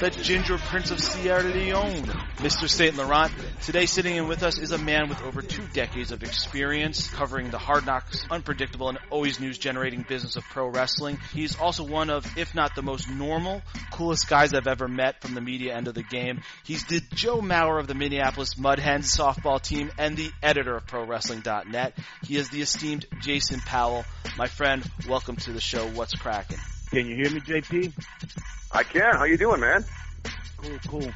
the Ginger Prince of Sierra Leone, Mr. Saint Laurent. Today sitting in with us is a man with over two decades of experience covering the hard knocks, unpredictable, and always news generating business of pro wrestling. He's also one of, if not the most normal, coolest guys I've ever met from the media end of the game. He's the Joe Mauer of the Minneapolis Mud Hens softball team and the editor of ProWrestling.net. He is the esteemed Jason Powell. My friend, welcome to the show. What's cracking? Can you hear me, JP? I can. How you doing, man? Cool, cool.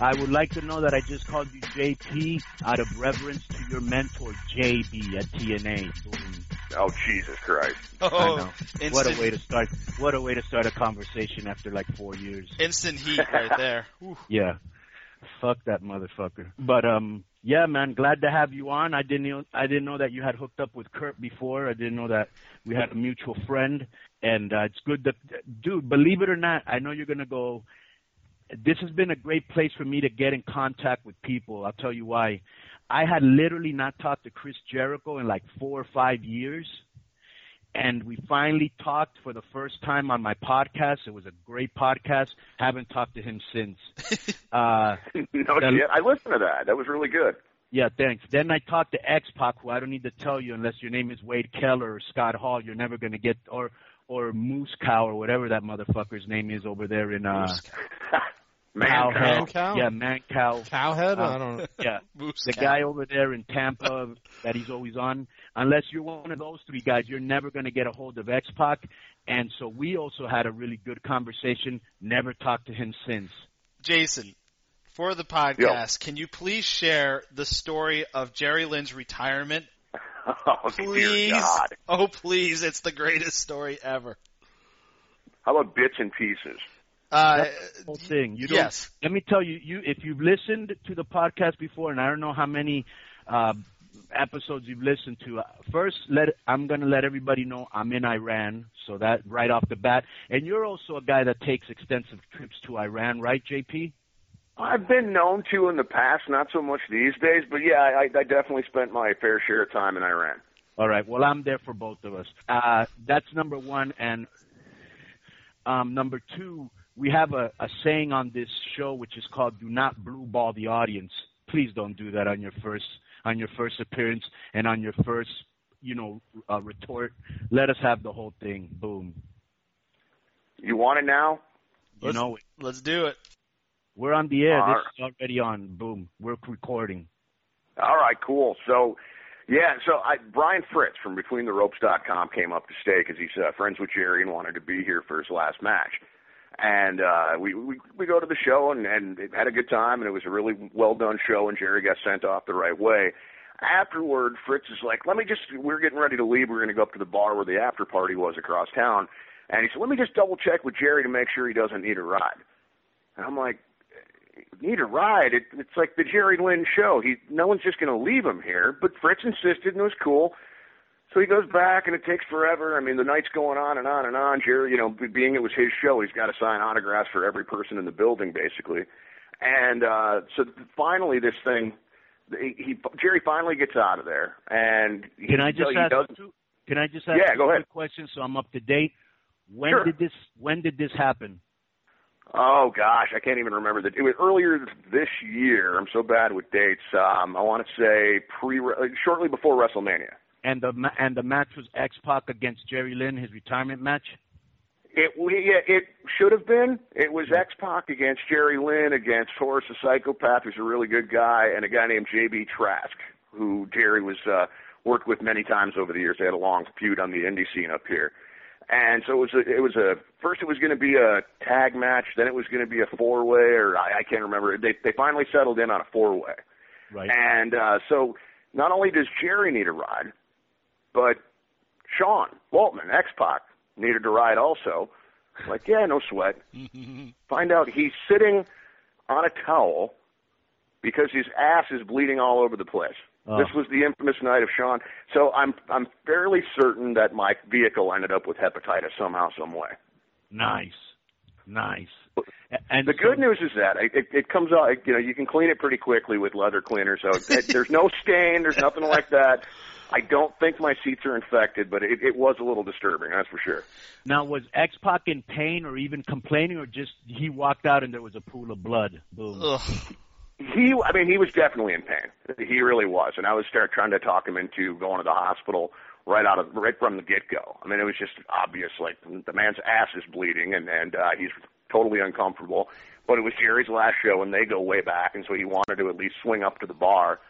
I would like to know that I just called you JP out of reverence to your mentor JB at TNA. Boom. Oh Jesus Christ! Oh, I know. instant, What a way to start! What a way to start a conversation after like four years. instant heat right there. Yeah. Fuck that motherfucker. But um, yeah, man, glad to have you on. I didn't know, I didn't know that you had hooked up with Court before. I didn't know that we had a mutual friend, and uh, it's good that, dude. Believe it or not, I know you're gonna go. This has been a great place for me to get in contact with people. I'll tell you why. I had literally not talked to Chris Jericho in like four or five years. And we finally talked for the first time on my podcast. It was a great podcast. Haven't talked to him since. Uh, no Then- I listened to that. That was really good. yeah, thanks. Then I talked to X Pac, who I don't need to tell you unless your name is Wade Keller or Scott Hall. You're never gonna get or or Moose Cow or whatever that motherfucker's name is over there in uh Man, Cowhead. Man Cow? Yeah, Man Cow. Cowhead? Uh, I don't know. Yeah, Moose the cow. guy over there in Tampa that he's always on. Unless you're one of those three guys, you're never going to get a hold of X Pac. And so we also had a really good conversation. Never talked to him since. Jason, for the podcast, can you please share the story of Jerry Lynn's retirement? Oh Please. dear God! Oh, please. It's the greatest story ever. How about bits and pieces? Uh, The whole thing. You don't, yes. Let me tell you, you if you've listened to the podcast before, and I don't know how many uh, episodes you've listened to. uh, First, let I'm going to let everybody know I'm in Iran, so that right off the bat. And you're also a guy that takes extensive trips to Iran, right, JP? I've been known to in the past, not so much these days, but yeah, I, I definitely spent my fair share of time in Iran. All right. Well, I'm there for both of us. Uh, that's number one. And um, number two, we have a, a saying on this show which is called "Do not blue ball the audience." Please don't do that on your first on your first appearance and on your first, you know, uh, retort. Let us have the whole thing. Boom. You want it now? You Let's- know, it. Let's do it. We're on the air. All This is already on. Boom. We're recording. All right, cool. So, yeah, so I, Brian Fritz from BetweenTheRopes.com came up to stay because he's uh, friends with Jerry and wanted to be here for his last match. And uh, we, we we go to the show and and it had a good time and it was a really well done show and Jerry got sent off the right way. Afterward, Fritz is like, "Let me just we're getting ready to leave. We're going to go up to the bar where the after party was across town." And he said, "Let me just double check with Jerry to make sure he doesn't need a ride." And I'm like, need a ride. It, it's like the Jerry Lynn show. He, no one's just going to leave him here. But Fritz insisted, and it was cool. So he goes back, and it takes forever. I mean, the night's going on and on and on. Jerry, you know, being it was his show, he's got to sign autographs for every person in the building, basically. And uh, so finally, this thing, he, he Jerry finally gets out of there, and he, Can I just he ask? Two, can I just ask Yeah, go ahead. quick questions so I'm up to date? When Sure. did this? When did this happen? Oh gosh, I can't even remember that. It was earlier this year. I'm so bad with dates. Um, I want to say pre, shortly before WrestleMania. And the ma- and the match was X Pac against Jerry Lynn, his retirement match. It we- yeah, it should have been. It was X Pac against Jerry Lynn against Horace the Psychopath, who's a really good guy, and a guy named JB Trask, who Jerry was uh, worked with many times over the years. They had a long feud on the indie scene up here, and so it was a, it was a first it was going to be a tag match, then it was going to be a four way, or I, I can't remember. They they finally settled in on a four way. Right. And uh, so not only does Jerry need a ride, but Sean Waltman, X Pac, needed a ride also. Like, yeah, no sweat. Find out he's sitting on a towel because his ass is bleeding all over the place. Oh. This was the infamous night of Sean. So I'm I'm fairly certain that my vehicle ended up with hepatitis somehow, some way. Nice, nice. And The so- good news is that it, it, it comes out. You know, you can clean it pretty quickly with leather cleaner. So it, there's no stain. There's nothing like that. I don't think my seats are infected, but it, it was a little disturbing, that's for sure. Now, was X Pac in pain or even complaining, or just he walked out and there was a pool of blood? Boom. Ugh. He, I mean, he was definitely in pain. He really was, and I was start trying to talk him into going to the hospital right out of right from the get go. I mean, it was just obvious, like the man's ass is bleeding, and and uh, he's totally uncomfortable. But it was Jerry's last show, and they go way back, and so he wanted to at least swing up to the bar.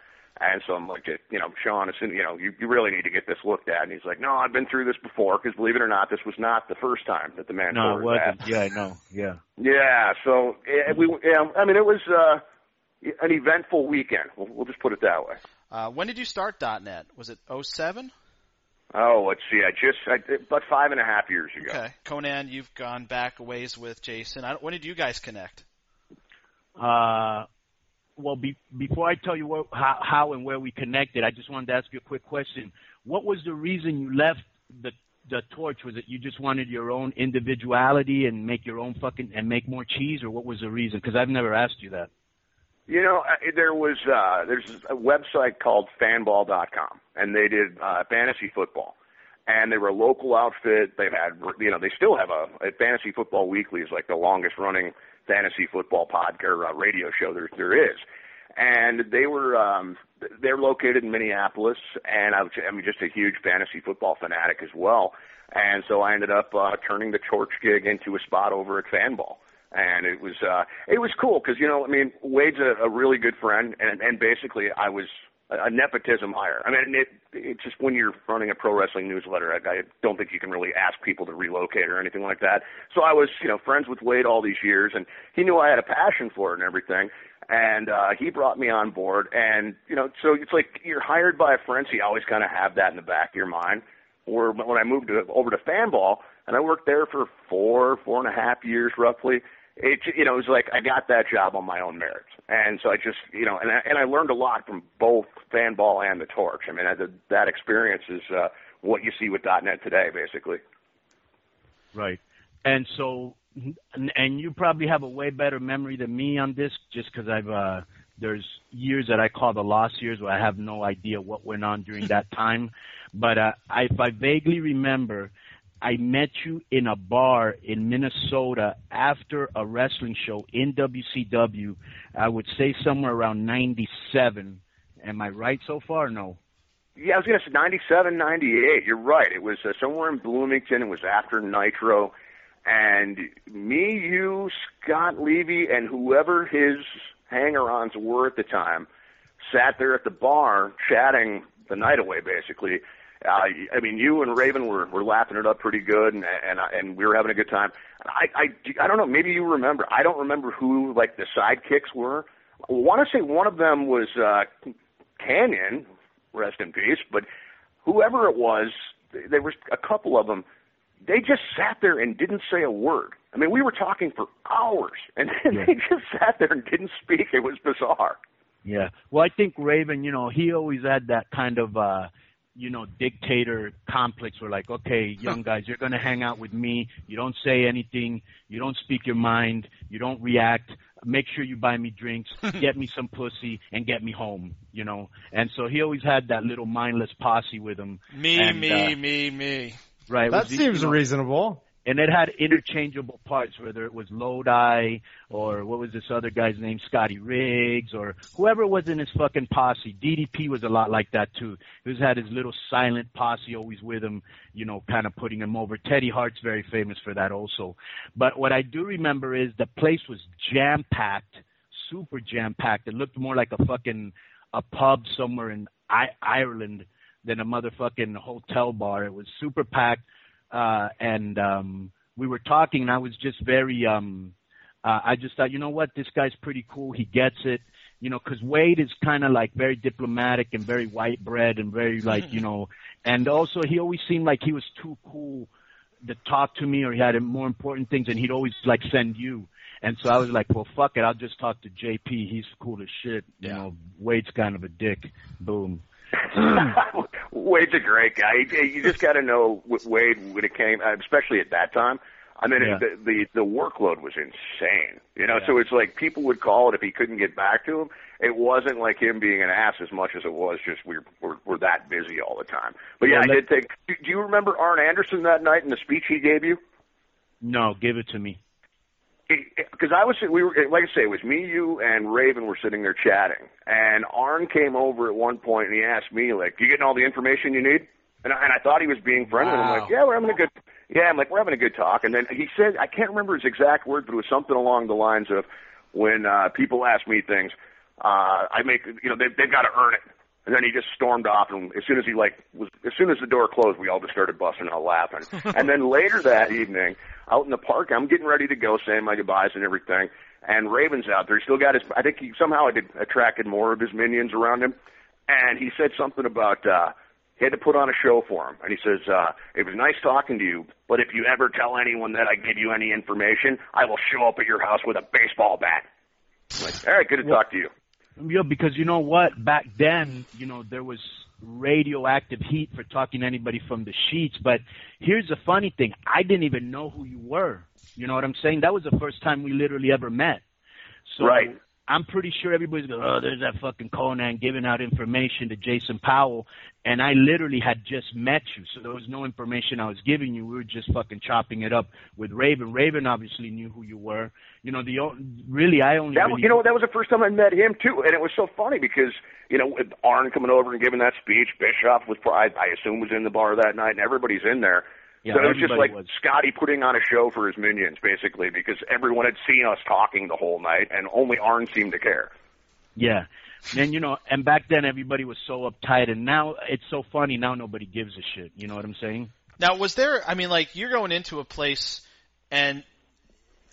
And so I'm like, you know, Sean, as soon, you know, you, you really need to get this looked at. And he's like, no, I've been through this before, because believe it or not, this was not the first time that the man. No, it wasn't. Yeah, I know. Yeah. Yeah, so eh, we, yeah, I mean, it was uh, an eventful weekend. We'll, we'll just put it that way. Uh, when did you start .net? Was it 07? Oh, let's see. I just I, about five and a half years ago. Okay, Konnan, you've gone back a ways with Jason. I when did you guys connect? Uh, well, be, before I tell you what, how, how and where we connected, I just wanted to ask you a quick question. What was the reason you left the the torch? Was it you just wanted your own individuality and make your own fucking and make more cheese, or what was the reason? Because I've never asked you that. You know, uh, there was uh, there's a website called Fanball.com, and they did uh, fantasy football, and they were a local outfit. They've had, you know, they still have a, a Fantasy Football Weekly is like the longest running fantasy football podcast uh, radio show there there is, and they were um, they're located in Minneapolis, and I was I'm just a huge fantasy football fanatic as well, and so I ended up uh, turning the torch gig into a spot over at Fanball and it was uh it was cool because you know I mean Wade's a, a really good friend and and basically I was a, nepotism hire. I mean it it's just when you're running a pro wrestling newsletter, I, I don't think you can really ask people to relocate or anything like that. So I was you know friends with Wade all these years, and he knew I had a passion for it and everything. And uh, he brought me on board, and you know, so it's like you're hired by a friend, so you always kind of have that in the back of your mind. Or when I moved to, over to Fanball, and I worked there for four, four and a half years roughly, it you know it was like I got that job on my own merits, and so I just you know and I, and I learned a lot from both Fanball and the Torch. I mean I, that experience is uh, what you see with .NET today, basically. Right. And so, and you probably have a way better memory than me on this, just because I've uh, there's years that I call the lost years where I have no idea what went on during that time. But uh, I, if I vaguely remember, I met you in a bar in Minnesota after a wrestling show in WCW. I would say somewhere around 97. Am I right so far? No. Yeah, I was going to say 97, 98. You're right. It was uh, somewhere in Bloomington. It was after Nitro. And me, you, Scott Levy, and whoever his hanger-ons were at the time sat there at the bar chatting the night away, basically. Uh, I mean, you and Raven were were laughing it up pretty good, and and and we were having a good time. I I I don't know. Maybe you remember. I don't remember who like the sidekicks were. I want to say one of them was uh, Kanyon, rest in peace. But whoever it was, there was a couple of them. They just sat there and didn't say a word. I mean, we were talking for hours, and Yeah. they just sat there and didn't speak. It was bizarre. Yeah. Well, I think Raven, you know, he always had that kind of, uh, you know, dictator complex where like, okay, young guys, you're going to hang out with me. You don't say anything. You don't speak your mind. You don't react. Make sure you buy me drinks, get me some pussy, and get me home, you know. And so he always had that little mindless posse with him. Me, And, me, uh, me, me. Right. That was the- seems you know, reasonable. And it had interchangeable parts, whether it was Lodi or what was this other guy's name, Scotty Riggs, or whoever was in his fucking posse. DDP was a lot like that too. He was had his little silent posse always with him, you know, kind of putting him over. Teddy Hart's very famous for that also. But what I do remember is the place was jam packed, super jam packed. It looked more like a fucking a pub somewhere in I- Ireland than a motherfucking hotel bar. It was super packed uh, and um, we were talking, and I was just very, um, uh, I just thought, you know what, this guy's pretty cool. He gets it, you know, because Wade is kind of like very diplomatic and very white bread and very like, you know, and also he always seemed like he was too cool to talk to me, or he had more important things, and he'd always like send you. And so I was like, well, fuck it, I'll just talk to JP. He's cool as shit. You Yeah. know, Wade's kind of a dick. Boom. Wade's a great guy. You just got to know Wade when it came, uh, especially at that time. I mean, Yeah. the, the the workload was insane. You know, Yeah. so it's like people would call it if he couldn't get back to him. It wasn't like him being an ass as much as it was just we're we're, we're that busy all the time. But yeah, Well, I did take. Do, do you remember Arn Anderson that night in the speech he gave you? No, give it to me. Because I was we were like I say it was me, you, and Raven were sitting there chatting, and Arn came over at one point and he asked me like, "You getting all the information you need?" And I, and I thought he was being friendly. and I'm like, "Yeah, we're having a good." Yeah, I'm like, "We're having a good talk." And then he said, I can't remember his exact words, but it was something along the lines of, "When uh, people ask me things, uh, I make you know they they've got to earn it." And then he just stormed off, and as soon as he like was, as soon as the door closed, we all just started busting out laughing. and then later that evening, out in the park, I'm getting ready to go, saying my goodbyes and everything. And Raven's out there. He still got his. I think he somehow had attracted more of his minions around him. And he said something about uh, he had to put on a show for him. And he says, uh, "It was nice talking to you, but if you ever tell anyone that I give you any information, I will show up at your house with a baseball bat." I'm like, all right, good to talk to you. Yeah, because you know what? Back then, you know, there was radioactive heat for talking to anybody from the sheets. But here's the funny thing: I didn't even know who you were. You know what I'm saying? That was the first time we literally ever met. So Right. I'm pretty sure everybody's going, oh, there's that fucking Konnan giving out information to Jason Powell. And I literally had just met you. So there was no information I was giving you. We were just fucking chopping it up with Raven. Raven obviously knew who you were. You know, the really, I only That really, you know that was the first time I met him too, and it was so funny because you know with Arn coming over and giving that speech, Bischoff was I, I assume was in the bar that night, and everybody's in there. Yeah, so it was just like was. Scotty putting on a show for his minions, basically, because everyone had seen us talking the whole night, and only Arn seemed to care. Yeah. And you know, and back then everybody was so uptight, and now it's so funny. Now nobody gives a shit. You know what I'm saying? Now, was there? I mean, like you're going into a place, and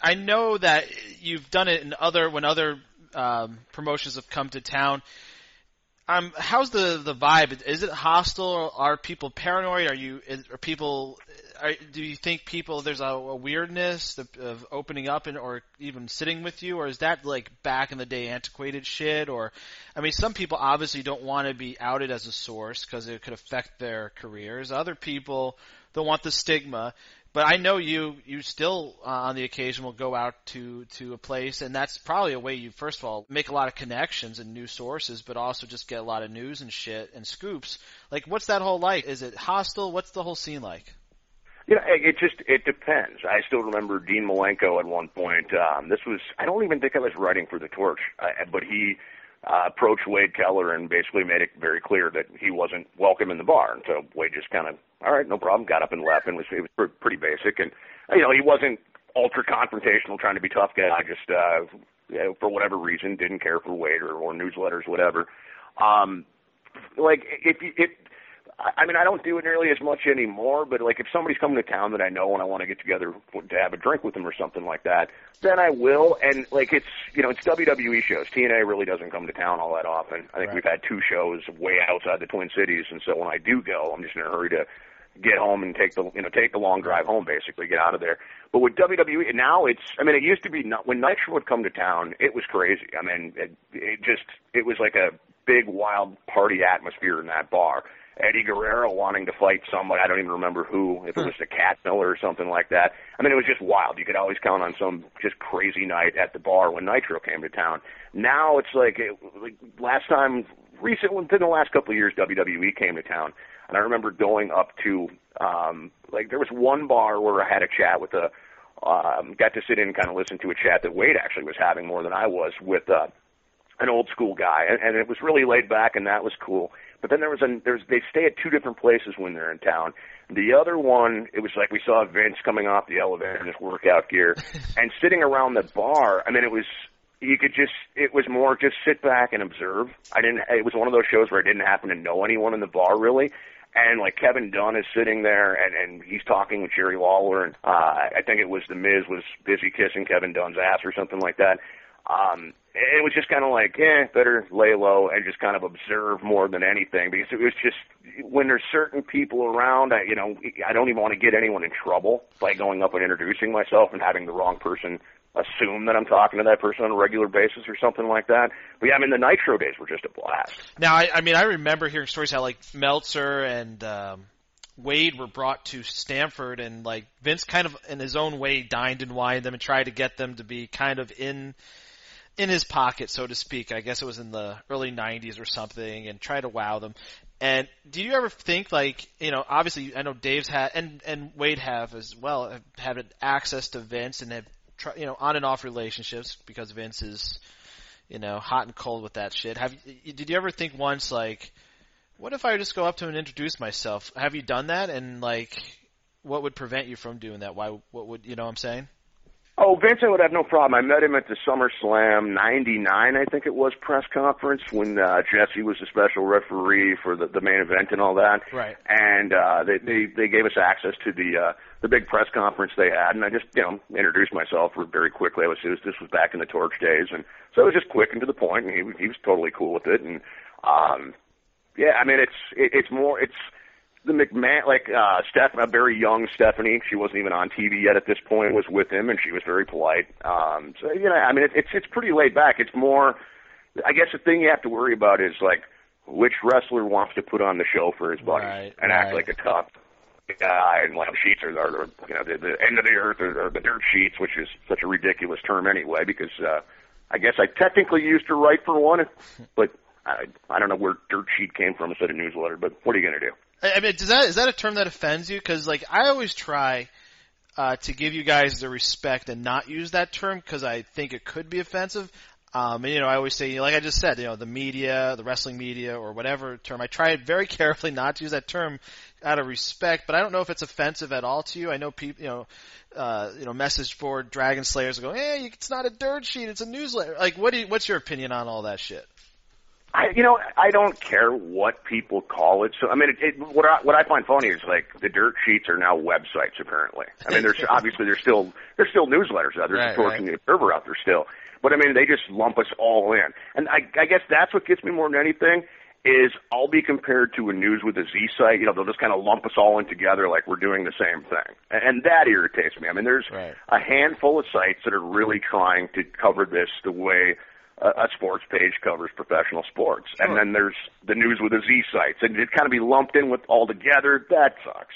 I know that you've done it in other when other um, promotions have come to town. Um, how's the the vibe? Is it hostile? Are people paranoid? Are you? is- Are people? Are, do you think people there's a, a weirdness of, of opening up and or even sitting with you, or is that like back in the day antiquated shit? Or, I mean, some people obviously don't want to be outed as a source because it could affect their careers. Other people don't want the stigma. But I know you you still uh, on the occasion will go out to to a place, and that's probably a way you first of all make a lot of connections and new sources, but also just get a lot of news and shit and scoops. Like, what's that whole like? Is it hostile? What's the whole scene like? You know, it just it depends. I still remember Dean Malenko at one point. Um, this was I don't even think I was writing for the Torch, uh, but he uh, approached Wade Keller and basically made it very clear that he wasn't welcome in the bar. And so Wade just kind of, all right, no problem, got up and left, and was it was pre- pretty basic. And you know, he wasn't ultra confrontational, trying to be tough guy. I just uh, you know, for whatever reason, didn't care for Wade or, or newsletters, whatever. Um, like if you it I I mean, I don't do it nearly as much anymore, but like if somebody's coming to town that I know and I want to get together to have a drink with them or something like that, then I will. And like it's, you know, it's WWE shows. TNA really doesn't come to town all that often. I think Right. we've had two shows way outside the Twin Cities, and so when I do go, I'm just in a hurry to get home and take the, you know, take the long drive home, basically get out of there. But with WWE now, it's, I mean, it used to be not, when Nitro would come to town, it was crazy. I mean, it, it just, it was like a big wild party atmosphere in that bar. Eddie Guerrero wanting to fight somebody. I don't even remember who, if it was the Cat Miller or something like that. I mean, it was just wild. You could always count on some just crazy night at the bar when Nitro came to town. Now it's like, it, like last time, recent within the last couple of years, WWE came to town, and I remember going up to, um, like there was one bar where I had a chat with a, um, got to sit in and kind of listen to a chat that Wade actually was having more than I was with. uh an old school guy, and, and it was really laid back, and that was cool. But then there was a there's they stay at two different places when they're in town. The other one, it was like we saw Vince coming off the elevator in his workout gear, and sitting around the bar. I mean, it was you could just it was more just sit back and observe. I didn't. It was one of those shows where I didn't happen to know anyone in the bar really. And like Kevin Dunn is sitting there, and and he's talking with Jerry Lawler, and uh, I think it was the Miz was busy kissing Kevin Dunn's ass or something like that. Um, it was just kind of like, eh, better lay low and just kind of observe more than anything because it was just when there's certain people around, I, you know, I don't even want to get anyone in trouble by going up and introducing myself and having the wrong person assume that I'm talking to that person on a regular basis or something like that. But yeah, I mean, the Nitro days were just a blast. Now, I, I mean, I remember hearing stories how like Meltzer and um, Wade were brought to Stamford, and like Vince kind of in his own way dined and wined them and tried to get them to be kind of in in his pocket, so to speak. I guess it was in the early '90s or something, and try to wow them. And do you ever think like you know? Obviously, I know Dave's had and and Wade have as well have had access to Vince and have try, you know on and off relationships because Vince is you know hot and cold with that shit. Have did you ever think once like, what if I just go up to him and introduce myself? Have you done that? And like, what would prevent you from doing that? Why? What would you know? what I'm saying. Oh, Vince, I would have no problem. I met him at the SummerSlam '99, I think it was, press conference when uh, Jesse was the special referee for the, the main event and all that. Right. And uh, they, they they gave us access to the uh, the big press conference they had, and I just you know introduced myself very quickly. I was, this was back in the Torch days, and so it was just quick and to the point, and he he was totally cool with it. And um, yeah, I mean it's it, it's more it's the McMahon, like uh, Steph, a very young Stephanie. She wasn't even on TV yet at this point. Was with him, and she was very polite. Um, so you know, I mean, it, it's it's pretty laid back. It's more, I guess, the thing you have to worry about is like which wrestler wants to put on the show for his buddies right, and right. act like a tough guy and like sheets are, are you know the, the end of the earth or, or the dirt sheets, which is such a ridiculous term anyway. Because uh, I guess I technically used to write for one, but I I don't know where dirt sheet came from instead of newsletter. But what are you gonna do? I mean, does that is that a term that offends you? Because like I always try uh, to give you guys the respect and not use that term because I think it could be offensive. Um, and you know, I always say, like I just said, you know, the media, the wrestling media, or whatever term. I try very carefully not to use that term out of respect, but I don't know if it's offensive at all to you. I know people, you know, uh, you know, message board Dragon Slayers go, hey, it's not a dirt sheet, it's a newsletter. Like, what do you, what's your opinion on all that shit? I, you know, I don't care what people call it. So, I mean, it, it, what I, what I find funny is like the dirt sheets are now websites. Apparently, I mean, there's obviously there's still there's still newsletters out there. There's Right, right. the Observer out there still, but I mean, they just lump us all in. And I, I guess that's what gets me more than anything is I'll be compared to a news with a Z site. You know, they'll just kind of lump us all in together like we're doing the same thing, and, and that irritates me. I mean, there's Right. a handful of sites that are really trying to cover this the way a, a sports page covers professional sports. Sure. And then there's the news with the Z sites, and it kind of be lumped in with all together. That sucks.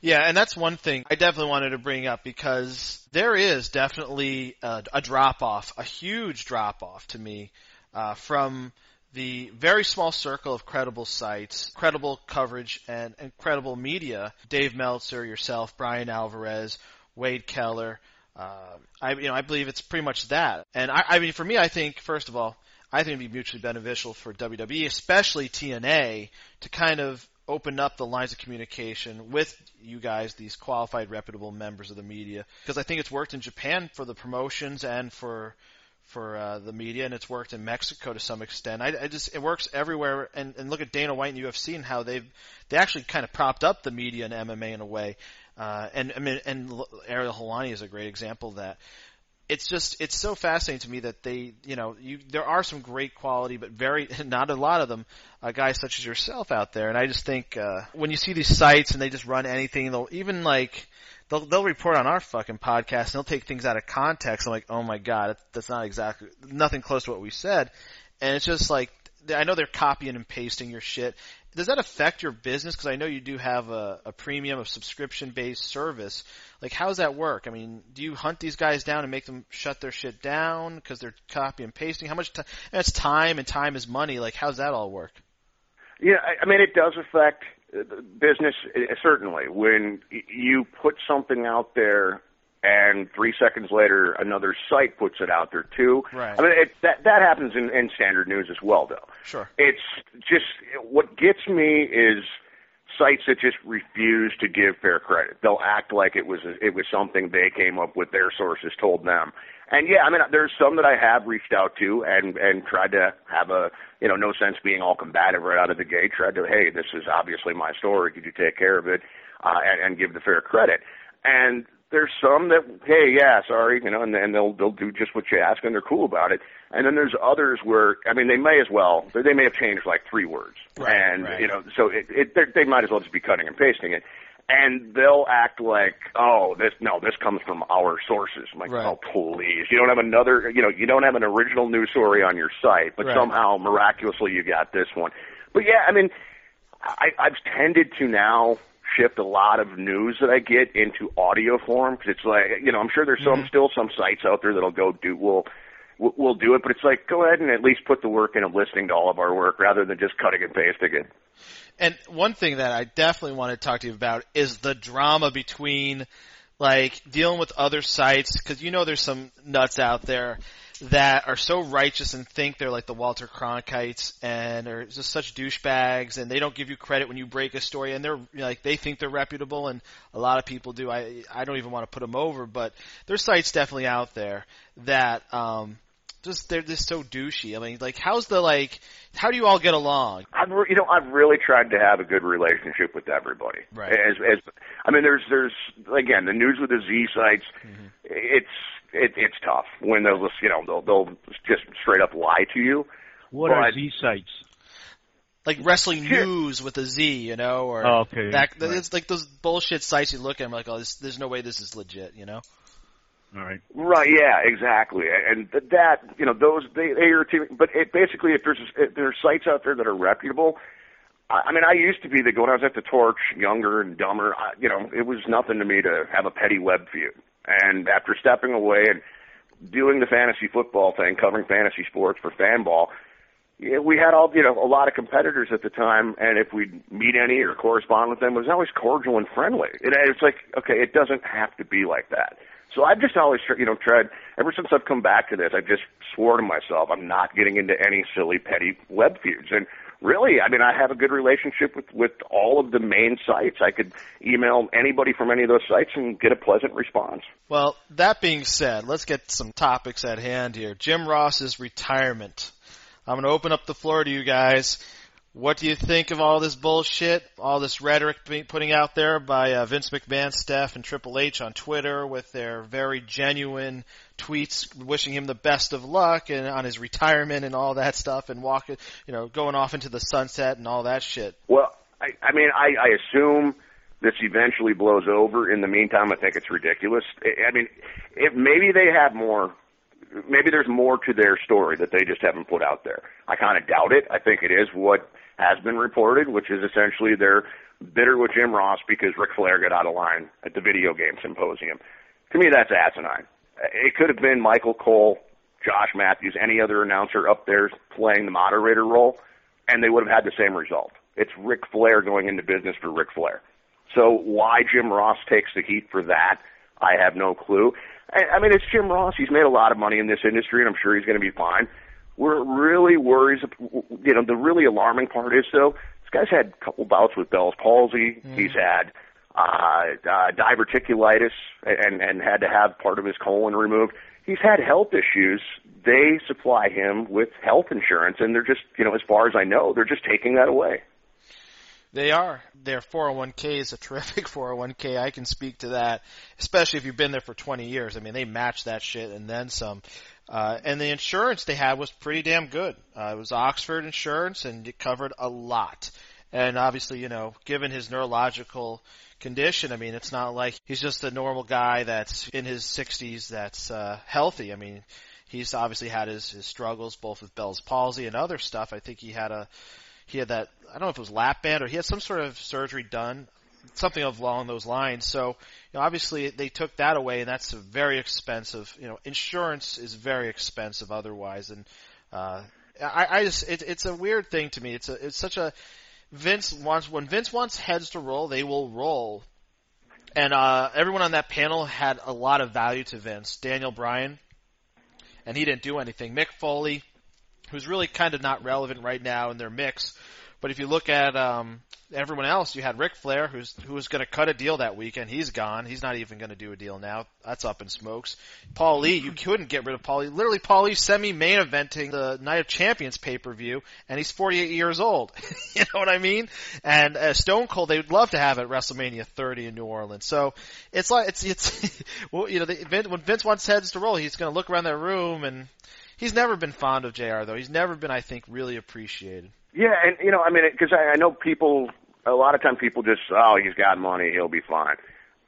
Yeah, and that's one thing I definitely wanted to bring up because there is definitely a, a drop off, a huge drop off to me uh, from the very small circle of credible sites, credible coverage, and, and credible media. Dave Meltzer, yourself, Bryan Alvarez, Wade Keller. Uh, I you know I believe it's pretty much that. And I, I mean for me, I think first of all, I think it'd be mutually beneficial for WWE, especially TNA, to kind of open up the lines of communication with you guys, these qualified, reputable members of the media, because I think it's worked in Japan for the promotions and for for uh, the media, and it's worked in Mexico to some extent. I, I just it works everywhere. And, and look at Dana White and UFC and how they've they actually kind of propped up the media and MMA in a way. Uh, and I mean, and Ariel Helwani is a great example of that. It's just it's so fascinating to me that they you know you there are some great quality, but very not a lot of them uh, guys such as yourself out there. And I just think uh, when you see these sites and they just run anything, they'll even like they'll they'll report on our fucking podcast and they'll take things out of context. I'm like, oh my god, that's not exactly nothing close to what we said. And it's just like I know they're copying and pasting your shit. Does that affect your business? Because I know you do have a, a premium, a subscription-based service. Like, how does that work? I mean, do you hunt these guys down and make them shut their shit down because they're copy and pasting? How much time? That's time, and time is money. Like, how's that all work? Yeah, I, I mean, it does affect uh, business uh, certainly when you put something out there. And three seconds later, another site puts it out there too. Right. I mean, it, that that happens in, in standard news as well, though. Sure. It's just what gets me is sites that just refuse to give fair credit. They'll act like it was it was something they came up with, their sources told them. And yeah, I mean, there's some that I have reached out to and and tried to have a you know no sense being all combative right out of the gate. Tried to hey, this is obviously my story. Could you take care of it uh, and, and give the fair credit? And there's some that hey yeah sorry you know and, and they'll they'll do just what you ask and they're cool about it. And then there's others where I mean they may as well they may have changed like three words. Right, and right. you know so it, it they might as well just be cutting and pasting it. And they'll act like oh this no this comes from our sources. I'm like Right. oh please. You don't have another you know you don't have an original news story on your site but somehow miraculously you got this one. But yeah I mean I, I've tended to now shift a lot of news that I get into audio form because it's like you know I'm sure there's some Mm-hmm. still some sites out there that'll go do will will do it, but it's like go ahead and at least put the work in of listening to all of our work rather than just cutting and pasting it. And one thing that I definitely want to talk to you about is the drama between like dealing with other sites because you know there's some nuts out there that are so righteous and think they're like the Walter Cronkites and are just such douchebags and they don't give you credit when you break a story and they're like they think they're reputable and a lot of people do. I I don't even want to put them over, but there's sites definitely out there that um just they're just so douchey. I mean, like how's the like how do you all get along? I've re- you know I've really tried to have a good relationship with everybody. Right. As as I mean, there's there's again the news with the Z sites. Mm-hmm. It's it, it's tough when they'll just you know they'll they'll just straight up lie to you. What are But- Z sites? like wrestling Sure. news with a Z, you know, or Oh, okay. that Right. it's like those bullshit sites you look at. I'm like, oh, this, there's no way this is legit, you know. Right. Right. Yeah. Exactly. And that you know those they they me. But it, basically, if there's if there's sites out there that are reputable. I mean, I used to be the when I was at the Torch, younger and dumber. I, you know, it was nothing to me to have a petty web feud. And after stepping away and doing the fantasy football thing, covering fantasy sports for Fanball, we had all you know a lot of competitors at the time, and if we'd meet any or correspond with them, it was always cordial and friendly. It, it's like okay, it doesn't have to be like that. So I've just always you know tried ever since I've come back to this, I've just swore to myself I'm not getting into any silly petty web feuds. And really, I mean, I have a good relationship with with all of the main sites. I could email anybody from any of those sites and get a pleasant response. Well, that being said, let's get some topics at hand here. Jim Ross's retirement. I'm going to open up the floor to you guys. What do you think of all this bullshit, all this rhetoric being putting out there by uh, Vince McMahon, Steph and Triple H on Twitter with their very genuine tweets wishing him the best of luck and on his retirement and all that stuff and walking, you know, going off into the sunset and all that shit. Well, I, I mean, I, I assume this eventually blows over. In the meantime, I think it's ridiculous. I I mean, if maybe they have more, maybe there's more to their story that they just haven't put out there. I kind of doubt it. I think it is what has been reported, which is essentially they're bitter with Jim Ross because Ric Flair got out of line at the video game symposium. To me, that's asinine. It could have been Michael Cole, Josh Matthews, any other announcer up there playing the moderator role, and they would have had the same result. It's Ric Flair going into business for Ric Flair. So why Jim Ross takes the heat for that, I have no clue. I, I mean, it's Jim Ross. He's made a lot of money in this industry, and I'm sure he's going to be fine. We're really worries. You know, the really alarming part is though, this guy's had a couple bouts with Bell's palsy. He's had uh, uh, diverticulitis and and had to have part of his colon removed. He's had health issues. They supply him with health insurance, and they're just, you know, as far as I know, they're just taking that away. They are. Their 401k is a terrific 401k. I can speak to that, especially if you've been there for 20 years. I mean, they match that shit and then some. Uh, and the insurance they had was pretty damn good. Uh, it was Oxford Insurance and it covered a lot. And obviously, you know, given his neurological condition, I mean, it's not like he's just a normal guy that's in his 60s that's uh, healthy. I mean, he's obviously had his, his struggles both with Bell's palsy and other stuff. I think he had a he had that I don't know if it was lap band or he had some sort of surgery done, something along those lines. So, you know, obviously they took that away, and that's very expensive. You know, insurance is very expensive otherwise, and uh, I, I just it, it's a weird thing to me. It's a it's such a Vince wants when Vince wants heads to roll, they will roll. And uh, everyone on that panel had a lot of value to Vince. Daniel Bryan, and he didn't do anything. Mick Foley, who's really kind of not relevant right now in their mix. But if you look at um, everyone else, you had Ric Flair, who's who was going to cut a deal that weekend. He's gone. He's not even going to do a deal now. That's up in smokes. Paul Lee, you couldn't get rid of Paul Lee. Literally, Paul Lee semi-main eventing the Night of Champions pay-per-view, and he's 48 years old. you know what I mean? And uh, Stone Cold, they would love to have at WrestleMania 30 in New Orleans. So it's like it's it's well, you know, the, Vince, when Vince wants heads to roll, he's going to look around that room and. He's never been fond of JR though. He's never been, I think, really appreciated. Yeah, and you know, I mean, because I, I know people. A lot of time, people just, oh, he's got money, he'll be fine.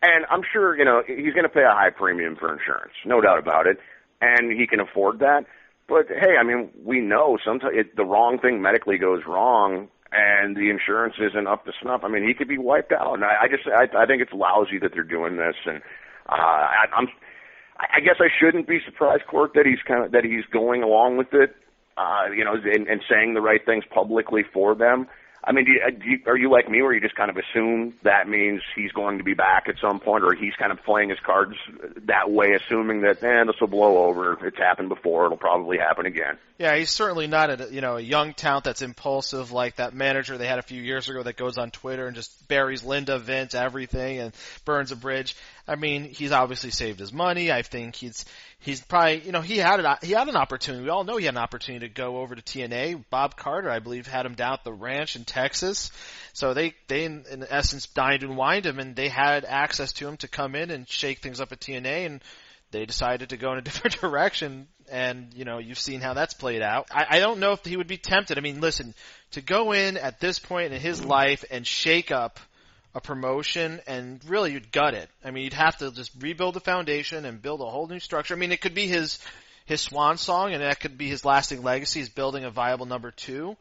And I'm sure, you know, he's going to pay a high premium for insurance, no doubt about it, and he can afford that. But hey, I mean, we know sometimes it, the wrong thing medically goes wrong, and the insurance isn't up to snuff, I mean, he could be wiped out. And I, I just, I, I think it's lousy that they're doing this. And uh, I, I'm, I guess I shouldn't be surprised, Court, that he's kind of that he's going along with it. Uh, you know, and, and saying the right things publicly for them. I mean, do you, do you, are you like me, where you just kind of assume that means he's going to be back at some point, or he's kind of playing his cards that way, assuming that, eh, this will blow over. It's happened before; it'll probably happen again. Yeah, he's certainly not a you know a young talent that's impulsive like that manager they had a few years ago that goes on Twitter and just buries Linda, Vince, everything, and burns a bridge. I mean, he's obviously saved his money. I think he's he's probably you know he had an he had an opportunity. We all know he had an opportunity to go over to TNA. Bob Carter, I believe, had him down at the ranch in Texas. So they they in, in essence dined and wined him, and they had access to him to come in and shake things up at TNA, and they decided to go in a different direction. And you know you've seen how that's played out. I, I don't know if he would be tempted. I mean, listen, to go in at this point in his life and shake up a promotion and really you'd gut it. I mean, you'd have to just rebuild the foundation and build a whole new structure. I mean, it could be his his swan song and that could be his lasting legacy is building a viable number 2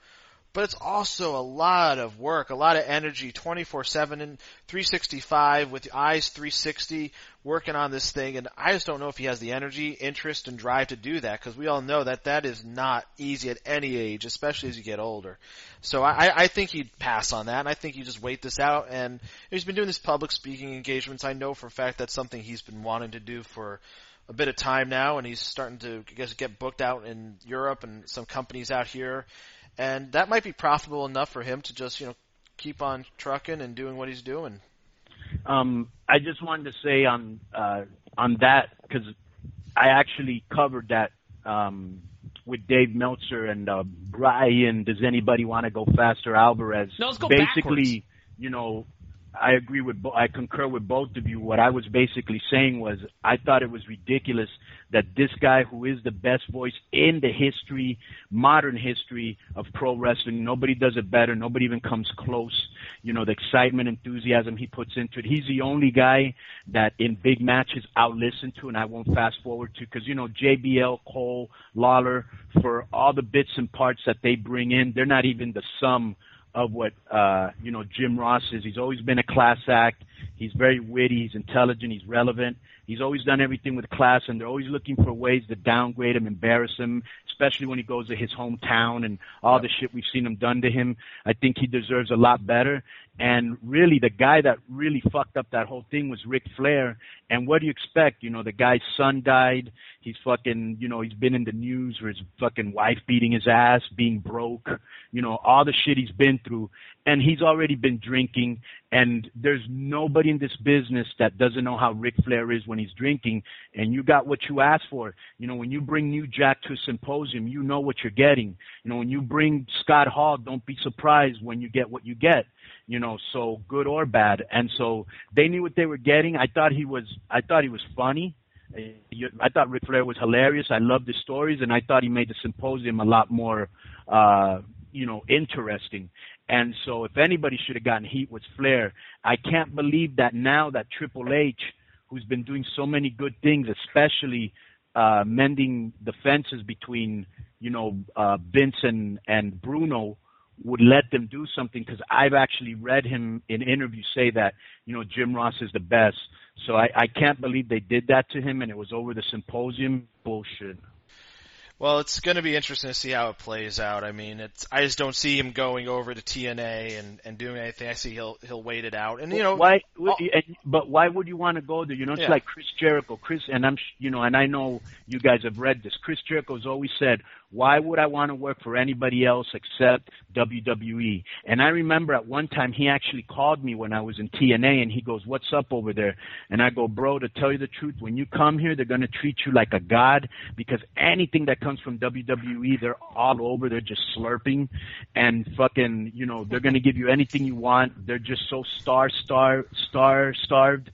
but it's also a lot of work, a lot of energy, 24/7 and 365 with eyes 360 working on this thing. And I just don't know if he has the energy, interest, and drive to do that because we all know that that is not easy at any age, especially as you get older. So I, I think he'd pass on that, and I think you just wait this out. And he's been doing this public speaking engagements. I know for a fact that's something he's been wanting to do for a bit of time now, and he's starting to I guess get booked out in Europe and some companies out here and that might be profitable enough for him to just you know keep on trucking and doing what he's doing. Um, I just wanted to say on uh, on that because I actually covered that um, with Dave Meltzer and uh, Bryan. Does anybody want to go faster, Alvarez? No, let's go Basically, backwards. you know, I agree with, bo- I concur with both of you. What I was basically saying was, I thought it was ridiculous that this guy, who is the best voice in the history, modern history of pro wrestling, nobody does it better. Nobody even comes close. You know, the excitement, enthusiasm he puts into it. He's the only guy that in big matches I'll listen to, and I won't fast forward to, because you know, JBL, Cole, Lawler, for all the bits and parts that they bring in, they're not even the sum of what uh, you know Jim Ross is. He's always been a class act. He's very witty. He's intelligent. He's relevant. He's always done everything with class, and they're always looking for ways to downgrade him, embarrass him, especially when he goes to his hometown and all the shit we've seen him done to him. I think he deserves a lot better. And really, the guy that really fucked up that whole thing was Ric Flair. And what do you expect? You know, the guy's son died. He's fucking, you know, he's been in the news for his fucking wife beating his ass, being broke, you know, all the shit he's been through. And he's already been drinking. And there's nobody in this business that doesn't know how Ric Flair is when he's drinking. And you got what you asked for. You know, when you bring New Jack to a symposium, you know what you're getting. You know, when you bring Scott Hall, don't be surprised when you get what you get you know, so good or bad. And so they knew what they were getting. I thought he was, I thought he was funny. I thought Ric Flair was hilarious. I loved his stories, and I thought he made the symposium a lot more, uh, you know, interesting. And so, if anybody should have gotten heat was Flair. I can't believe that now that Triple H, who's been doing so many good things, especially uh, mending the fences between, you know, uh, Vince and and Bruno, would let them do something because I've actually read him in interviews say that you know Jim Ross is the best. So I, I can't believe they did that to him and it was over the symposium. Bullshit. Well, it's going to be interesting to see how it plays out. I mean, it's I just don't see him going over to TNA and and doing anything. I see he'll he'll wait it out. And you know, why? Oh. But why would you want to go there? You know, it's Yeah. like Chris Jericho. Chris and I'm, sh- you know, and I know you guys have read this. Chris Jericho's always said, "Why would I want to work for anybody else except WWE?" And I remember at one time he actually called me when I was in TNA, and he goes, "What's up over there?" And I go, "Bro, to tell you the truth, when you come here, they're gonna treat you like a god because anything that comes from WWE, they're all over. They're just slurping and fucking, you know, they're gonna give you anything you want. They're just so star star star starved,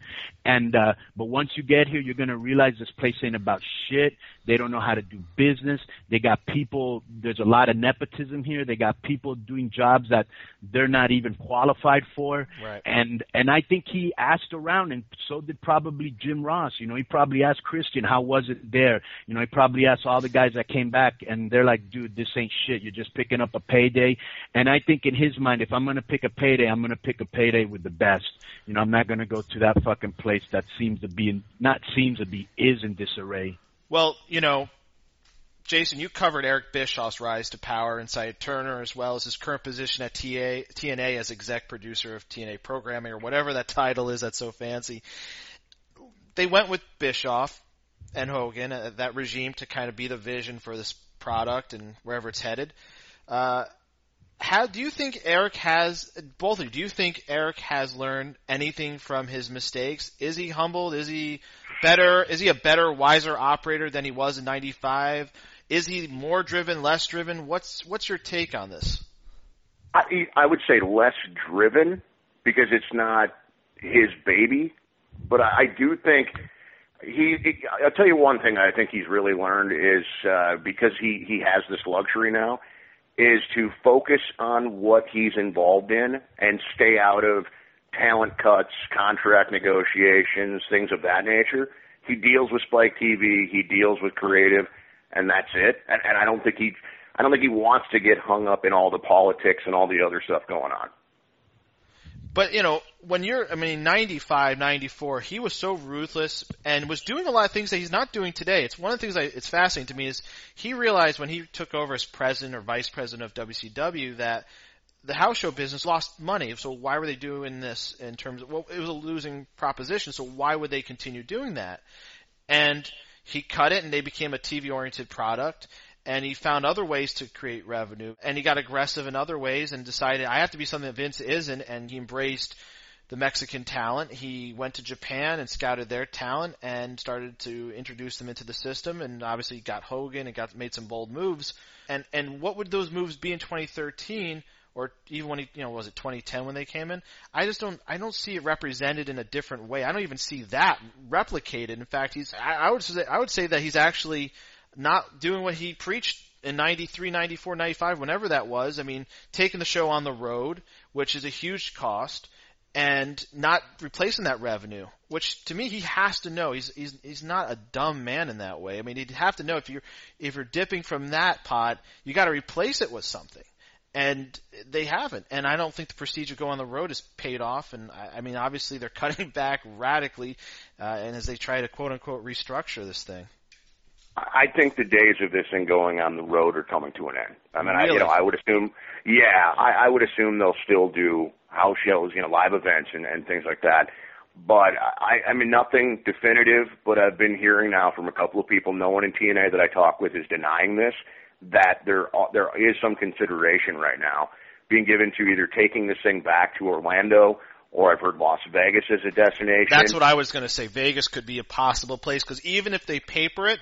And uh, but once you get here, you're gonna realize this place ain't about shit. They don't know how to do business. They got people. There's a lot of nepotism here. They got people doing jobs that they're not even qualified for. Right. And and I think he asked around, and so did probably Jim Ross. You know, he probably asked Christian, how was it there? You know, he probably asked all the guys that came back, and they're like, dude, this ain't shit. You're just picking up a payday. And I think in his mind, if I'm gonna pick a payday, I'm gonna pick a payday with the best. You know, I'm not gonna go to that fucking place that seems to be in, not seems to be is in disarray. Well, you know, Jason, you covered Eric Bischoff's rise to power inside Turner as well as his current position at TA, TNA as exec producer of TNA programming or whatever that title is that's so fancy. They went with Bischoff and Hogan, uh, that regime, to kind of be the vision for this product and wherever it's headed. Uh, how do you think Eric has both of you? Do you think Eric has learned anything from his mistakes? Is he humbled? Is he better? Is he a better, wiser operator than he was in '95? Is he more driven, less driven? What's what's your take on this? I I would say less driven because it's not his baby, but I, I do think he, he. I'll tell you one thing I think he's really learned is uh, because he he has this luxury now is to focus on what he's involved in and stay out of talent cuts, contract negotiations, things of that nature. He deals with Spike TV, he deals with creative, and that's it. And, and I don't think he, I don't think he wants to get hung up in all the politics and all the other stuff going on. But you know, when you're, I mean, 95, 94, he was so ruthless and was doing a lot of things that he's not doing today. It's one of the things that it's fascinating to me is he realized when he took over as president or vice president of WCW that the house show business lost money. So why were they doing this in terms of, well, it was a losing proposition. So why would they continue doing that? And he cut it and they became a TV oriented product and he found other ways to create revenue and he got aggressive in other ways and decided I have to be something that Vince isn't and he embraced the Mexican talent. He went to Japan and scouted their talent and started to introduce them into the system and obviously got Hogan and got made some bold moves. And and what would those moves be in 2013 or even when he you know was it 2010 when they came in? I just don't I don't see it represented in a different way. I don't even see that replicated. In fact, he's I, I would say I would say that he's actually not doing what he preached in 93, 94, 95, whenever that was. I mean, taking the show on the road, which is a huge cost, and not replacing that revenue, which to me he has to know. He's he's he's not a dumb man in that way. I mean, he'd have to know if you're if you're dipping from that pot, you got to replace it with something. And they haven't, and I don't think the procedure go on the road has paid off. And I, I mean, obviously they're cutting back radically, uh, and as they try to quote unquote restructure this thing. I think the days of this thing going on the road are coming to an end. I mean, really? I, you know, I would assume, yeah, I, I would assume they'll still do house shows, you know, live events and, and things like that. But I, I mean, nothing definitive. But I've been hearing now from a couple of people, no one in TNA that I talk with is denying this. That there there is some consideration right now being given to either taking this thing back to Orlando or I've heard Las Vegas as a destination. That's what I was going to say. Vegas could be a possible place because even if they paper it,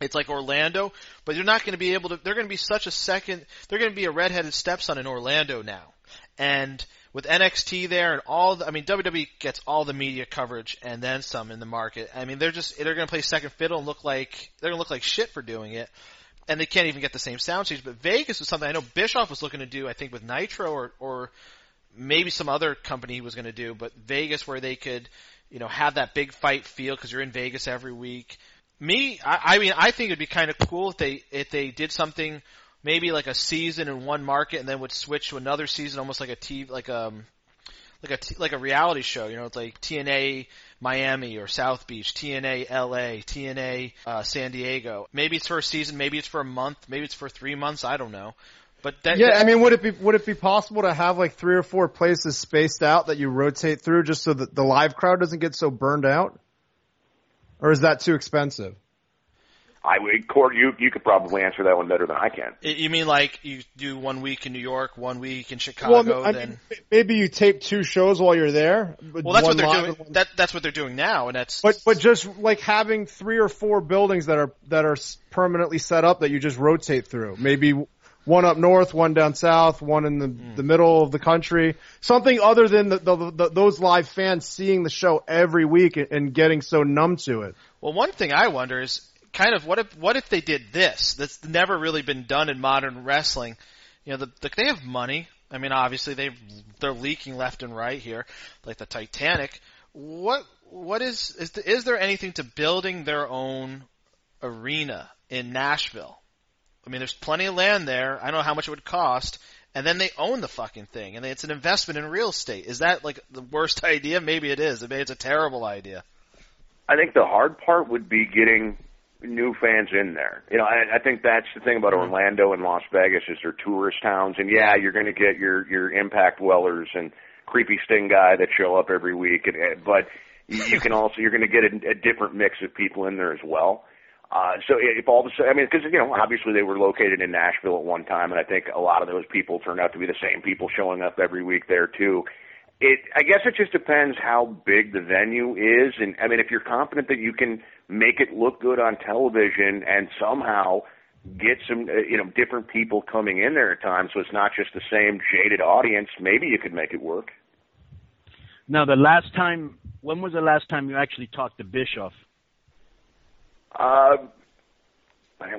it's like Orlando, but they're not going to be able to. They're going to be such a second. They're going to be a redheaded stepson in Orlando now, and with NXT there and all. The, I mean, WWE gets all the media coverage and then some in the market. I mean, they're just they're going to play second fiddle and look like they're going to look like shit for doing it. And they can't even get the same sound stage. But Vegas was something I know Bischoff was looking to do. I think with Nitro or or maybe some other company he was going to do. But Vegas where they could, you know, have that big fight feel because you're in Vegas every week me, I, I mean, I think it'd be kind of cool if they if they did something, maybe like a season in one market and then would switch to another season, almost like a TV, like a um, like a t- like a reality show. You know, it's like TNA Miami or South Beach, TNA LA, TNA uh, San Diego. Maybe it's for a season, maybe it's for a month, maybe it's for three months. I don't know. But that, yeah, I mean, would it be would it be possible to have like three or four places spaced out that you rotate through, just so that the live crowd doesn't get so burned out? Or is that too expensive? I would, Court, you you could probably answer that one better than I can. You mean like you do one week in New York, one week in Chicago, well, I then maybe you tape two shows while you're there. Well, that's what they're doing. That that's what they're doing now, and that's. But but just like having three or four buildings that are that are permanently set up that you just rotate through. Maybe one up north, one down south, one in the, Hmm. the middle of the country. Something other than the, the, the, those live fans seeing the show every week and, and getting so numb to it. Well, one thing I wonder is kind of what if what if they did this? That's never really been done in modern wrestling. You know, the, the, they have money. I mean, obviously they they're leaking left and right here, like the Titanic. What what is is the, is there anything to building their own arena in Nashville? I mean, there's plenty of land there. I don't know how much it would cost. And then they own the fucking thing, and it's an investment in real estate. Is that like the worst idea? Maybe it is. Maybe it's a terrible idea. I think the hard part would be getting new fans in there. You know, I, I think that's the thing about mm-hmm. Orlando and Las Vegas is they're tourist towns, and yeah, you're going to get your your impact wellers and creepy sting guy that show up every week, and, and but you you can also you're going to get a, a different mix of people in there as well. Uh, so if all of a sudden, I mean, because you know, obviously they were located in Nashville at one time, and I think a lot of those people turned out to be the same people showing up every week there too. It, I guess it just depends how big the venue is, and I mean, if you're confident that you can make it look good on television and somehow get some, uh, you know, different people coming in there at times, so it's not just the same jaded audience, maybe you could make it work. Now, the last time, when was the last time you actually talked to Bischoff? Uh,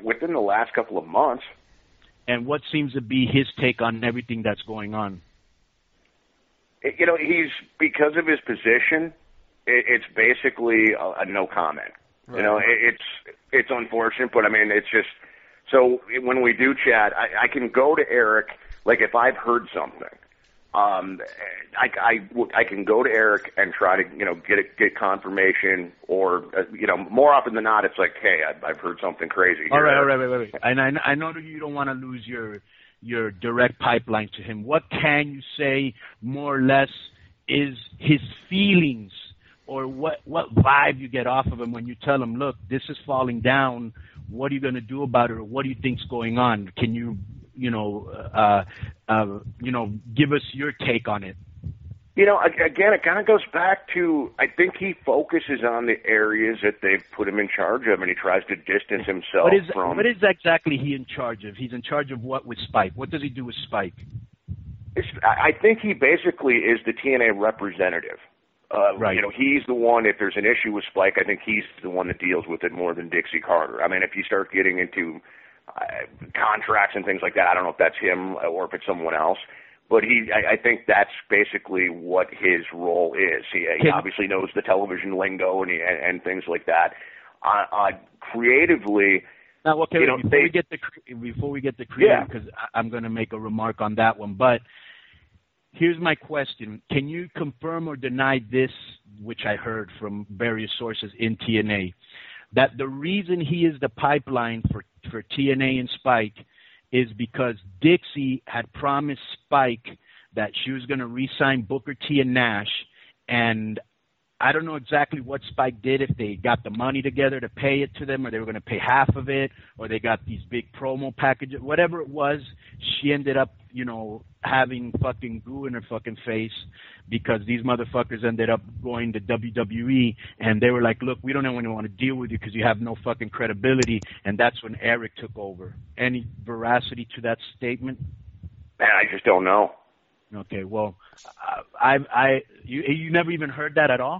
within the last couple of months. And what seems to be his take on everything that's going on? You know, he's because of his position. It, it's basically a, a no comment. Right. You know, it, it's it's unfortunate, but I mean, it's just so when we do chat, I, I can go to Eric. Like if I've heard something, um, I, I, I can go to Eric and try to you know get it, get confirmation, or uh, you know more often than not, it's like, hey, I've, I've heard something crazy. All right, all right, wait, wait, wait. And I, I know that you don't want to lose your your direct pipeline to him. What can you say more or less is his feelings or what what vibe you get off of him when you tell him, look, this is falling down. What are you going to do about it, or what do you think's going on? Can you, you know, uh, uh, you know, give us your take on it? You know, again, it kind of goes back to I think he focuses on the areas that they've put him in charge of, and he tries to distance himself What is from. what is exactly he in charge of? He's in charge of what with Spike? What does he do with Spike? It's, I think he basically is the TNA representative. Uh, Right. You know, he's the one. If there's an issue with Spike, I think he's the one that deals with it more than Dixie Carter. I mean, if you start getting into contracts and things like that, I don't know if that's him or if it's someone else. But he, I, I think that's basically what his role is. He, he obviously knows the television lingo and he, and, and things like that. Uh, uh, creatively, Now, okay, You know, before they- we get to cre- before we get to creative, Yeah. because I'm going to make a remark on that one. But here's my question: Can you confirm or deny this, which I heard from various sources in TNA, that the reason he is the pipeline for for TNA and Spike is because Dixie had promised Spike that she was going to re-sign Booker T and Nash, and I don't know exactly what Spike did if they got the money together to pay it to them or they were going to pay half of it or they got these big promo packages whatever it was she ended up you know having fucking goo in her fucking face because these motherfuckers ended up going to WWE and they were like look we don't even want to deal with you because you have no fucking credibility and that's when Eric took over any veracity to that statement man, I just don't know. okay well I I you you never even heard that at all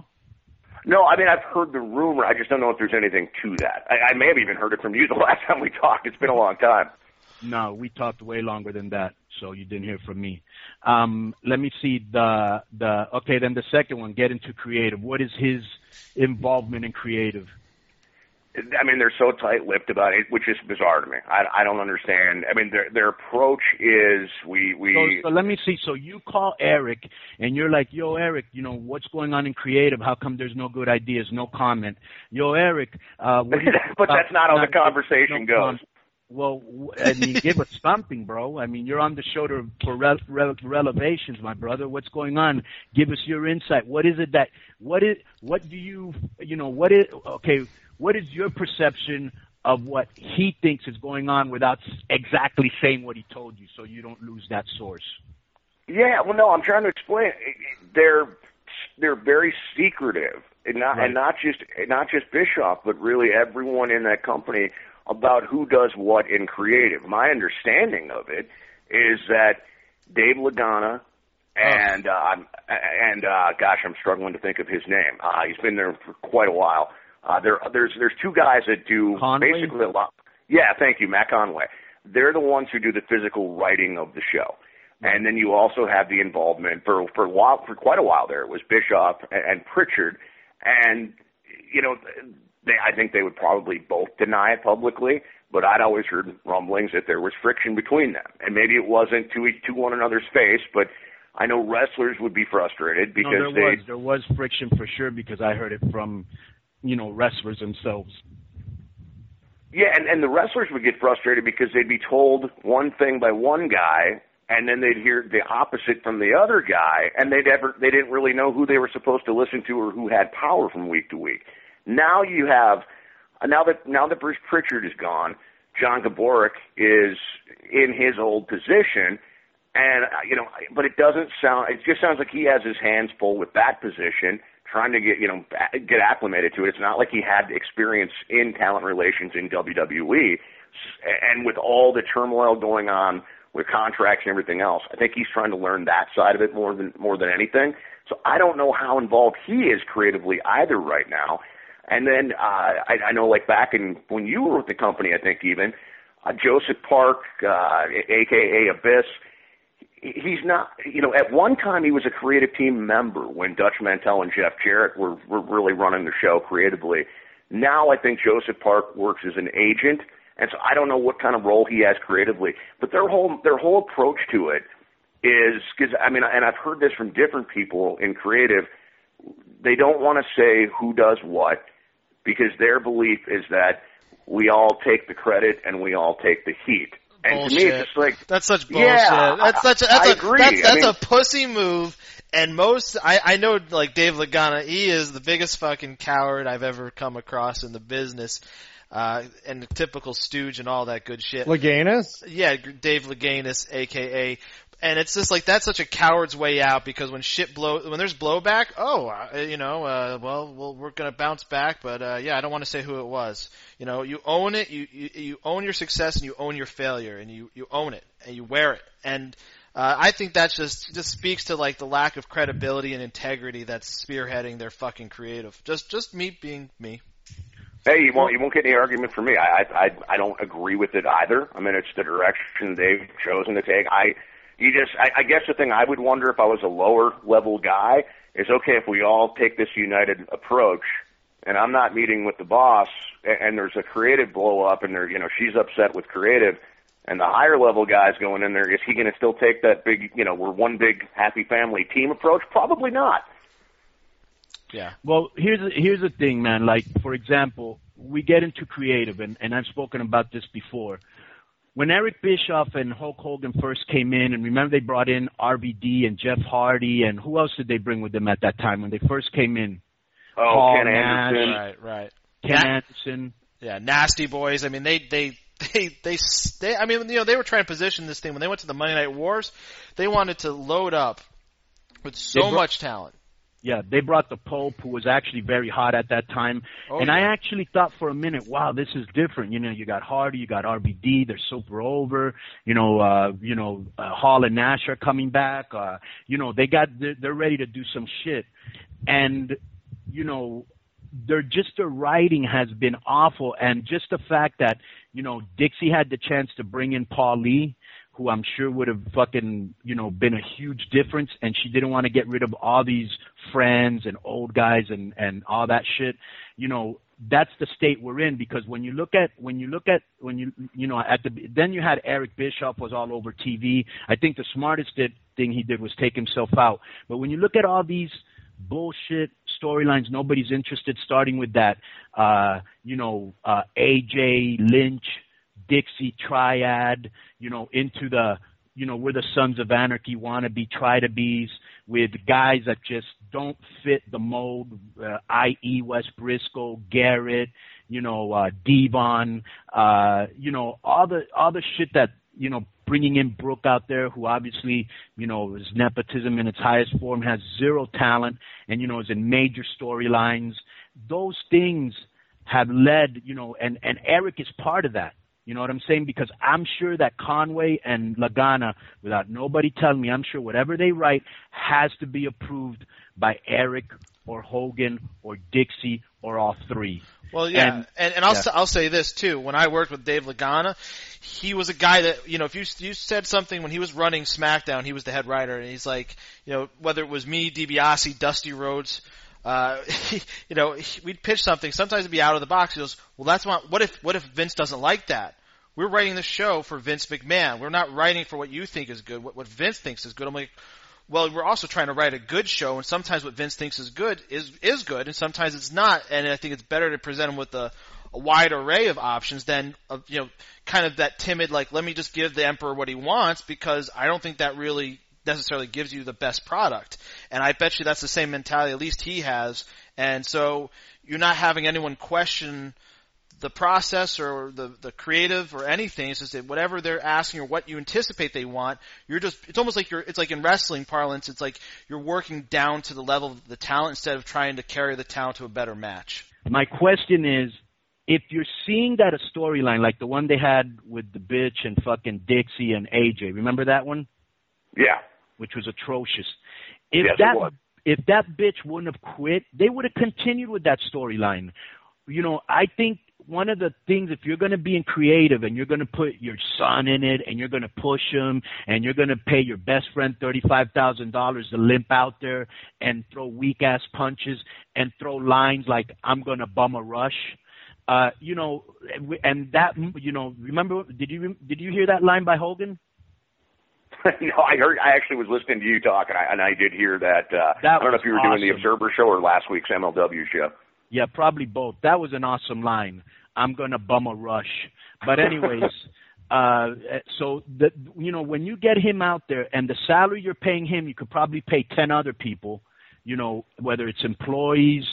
No, I mean I've heard the rumor. I just don't know if there's anything to that. I, I may have even heard it from you the last time we talked. It's been a long time. No, we talked way longer than that, so you didn't hear from me. Um, let me see the the okay. Then the second one, get into creative. What is his involvement in creative? I mean, they're so tight-lipped about it, which is bizarre to me. I, I don't understand. I mean, their their approach is we we. So, so let me see. So you call Eric and you're like, "Yo, Eric, you know what's going on in creative? How come there's no good ideas? No comment." Yo, Eric, uh, what do you think but that's not how the conversation no goes. comment? Well, w- I mean, give us something, bro. I mean, you're on the show to, for re- re- revelations, my brother. What's going on? Give us your insight. What is it that? What is? What do you? You know, what is? Okay, what is your perception of what he thinks is going on without exactly saying what he told you, so you don't lose that source? Yeah, well, no, I'm trying to explain. They're they're very secretive, and not Right. and not just not just Bischoff, but really everyone in that company about who does what in creative. My understanding of it is that Dave Lagana and uh, and uh, gosh, I'm struggling to think of his name. Uh, he's been there for quite a while. Uh, there, there's there's two guys that do Conway? basically a lot. Yeah, thank you, Matt Conway. They're the ones who do the physical writing of the show. And then you also have the involvement for for a while for quite a while there. It was Bischoff and, and Pritchard, and you know they I think they would probably both deny it publicly, but I'd always heard rumblings that there was friction between them, and maybe it wasn't to each to one another's face, but I know wrestlers would be frustrated because no, there they was there was friction for sure because I heard it from you know wrestlers themselves. Yeah, and, and the wrestlers would get frustrated because they'd be told one thing by one guy, and then they'd hear the opposite from the other guy, and they'd ever they didn't really know who they were supposed to listen to or who had power from week to week. Now you have now that now that Bruce Pritchard is gone, John Gaburick is in his old position, and uh, you know, but it doesn't sound. It just sounds like he has his hands full with that position trying to get you know get acclimated to it. It's not like he had experience in talent relations in WWE, and with all the turmoil going on with contracts and everything else, I think he's trying to learn that side of it more than more than anything. So I don't know how involved he is creatively either right now. And then uh, I, I know like back in when you were with the company, I think even uh, Joseph Park, uh, aka Abyss he's not you know at one time he was a creative team member when Dutch Mantell and Jeff Jarrett were, were really running the show creatively. Now I think Joseph Park works as an agent, and so I don't know what kind of role he has creatively. But their whole their whole approach to it is because I mean, and I've heard this from different people in creative. They don't want to say who does what because their belief is that we all take the credit and we all take the heat. And bullshit. to me, it's just like that's such bullshit. Yeah, that's such. A, I- that's I a agree. that's, I mean- a pussy move. And most, I I know, like Dave Lagana, he is the biggest fucking coward I've ever come across in the business. Uh, and the typical stooge and all that good shit. Leganis? Yeah, Dave Laganis, aka. And it's just like that's such a coward's way out because when shit blow, when there's blowback, oh, uh, you know, uh, well, well, we're gonna bounce back, but uh, yeah, I don't want to say who it was. You know, you own it, you, you you own your success and you own your failure, and you you own it and you wear it. And uh, I think that just just speaks to like the lack of credibility and integrity that's spearheading their fucking creative. Just just me being me. Hey, you won't you won't get any argument from me. I I I I don't agree with it either. I mean, it's the direction they've chosen to take. I you just I, I guess the thing I would wonder if I was a lower level guy is okay if we all take this united approach, and I'm not meeting with the boss, and, and there's a creative blow up, and there you know she's upset with creative. And the higher level guys going in there, is he going to still take that big, you know, we're one big happy family team approach? Probably not. Yeah. Well, here's the, here's the thing, man. Like for example, we get into creative, and, and I've spoken about this before. When Eric Bischoff and Hulk Hogan first came in, and remember they brought in RVD and Jeff Hardy, and who else did they bring with them at that time when they first came in? Oh, Paul Ken Nash. Anderson. Right. Right. Ken Yeah. Anderson. Yeah, nasty boys. I mean, they they they they they. I mean, you know, they were trying to position this thing when they went to the Monday Night Wars. They wanted to load up with so brought- much talent. Yeah, they brought the Pope, who was actually very hot at that time. Oh, and yeah. I actually thought for a minute, wow, this is different. You know, you got Hardy, you got RVD, they're super over. You know, uh, you know, uh, Hall and Nash are coming back. Uh, you know, they got they're, they're ready to do some shit. And you know, they're just their writing has been awful, and just the fact that you know Dixie had the chance to bring in Paul Lee, who I'm sure would have fucking you know been a huge difference, and she didn't want to get rid of all these friends and old guys and and all that shit. You know, that's the state we're in because when you look at when you look at when you you know at the then you had Eric Bischoff was all over TV. I think the smartest did, thing he did was take himself out. But when you look at all these bullshit storylines nobody's interested starting with that uh you know uh AJ Lynch Dixie triad you know into the you know we're the sons of anarchy wannabe try to bees with guys that just don't fit the mold uh, i.e. Wes Brisco Garrett you know uh Devon uh you know all the all the shit that you know bringing in Brooke out there, who obviously, you know, is nepotism in its highest form, has zero talent, and you know is in major storylines. Those things, have led, you know, and, and Eric is part of that. You know what I'm saying? Because I'm sure that Conway and Lagana, without nobody telling me, I'm sure whatever they write has to be approved by Eric or Hogan or Dixie or all three. Well, yeah, and, and, and I'll yeah. I'll say this too. When I worked with Dave Lagana, he was a guy that you know if you you said something when he was running SmackDown, he was the head writer, and he's like, you know, whether it was me, DiBiase, Dusty Rhodes, uh, you know, we'd pitch something. Sometimes it'd be out of the box. He goes, well, that's what, what if, what if Vince doesn't like that? We're writing the show for Vince McMahon. We're not writing for what you think is good, what, what Vince thinks is good. I'm like, well, we're also trying to write a good show, and sometimes what Vince thinks is good is is good, and sometimes it's not. And I think it's better to present him with a, a wide array of options than uh, you know, kind of that timid like, let me just give the emperor what he wants because I don't think that really necessarily gives you the best product. And I bet you that's the same mentality at least he has. And so you're not having anyone question the process or the, the creative or anything. It's just that whatever they're asking or what you anticipate they want, you're just, it's almost like you're, it's like in wrestling parlance, it's like you're working down to the level of the talent instead of trying to carry the talent to a better match. My question is, if you're seeing that a storyline like the one they had with the bitch and fucking Dixie and AJ, remember that one? Yeah which was atrocious. If yes, that if that bitch wouldn't have quit, they would have continued with that storyline. You know, I think one of the things if you're going to be in creative and you're going to put your son in it and you're going to push him and you're going to pay your best friend $35,000 to limp out there and throw weak ass punches and throw lines like I'm going to bum a rush uh you know and that you know remember did you did you hear that line by Hogan no, I heard. I actually was listening to you talk, and I, and I did hear that. Uh, that I don't know if you were awesome. doing the Observer show or last week's MLW show. Yeah, probably both. That was an awesome line. I'm gonna bum a rush. But anyways, uh, so the you know when you get him out there and the salary you're paying him, you could probably pay ten other people. You know whether it's employees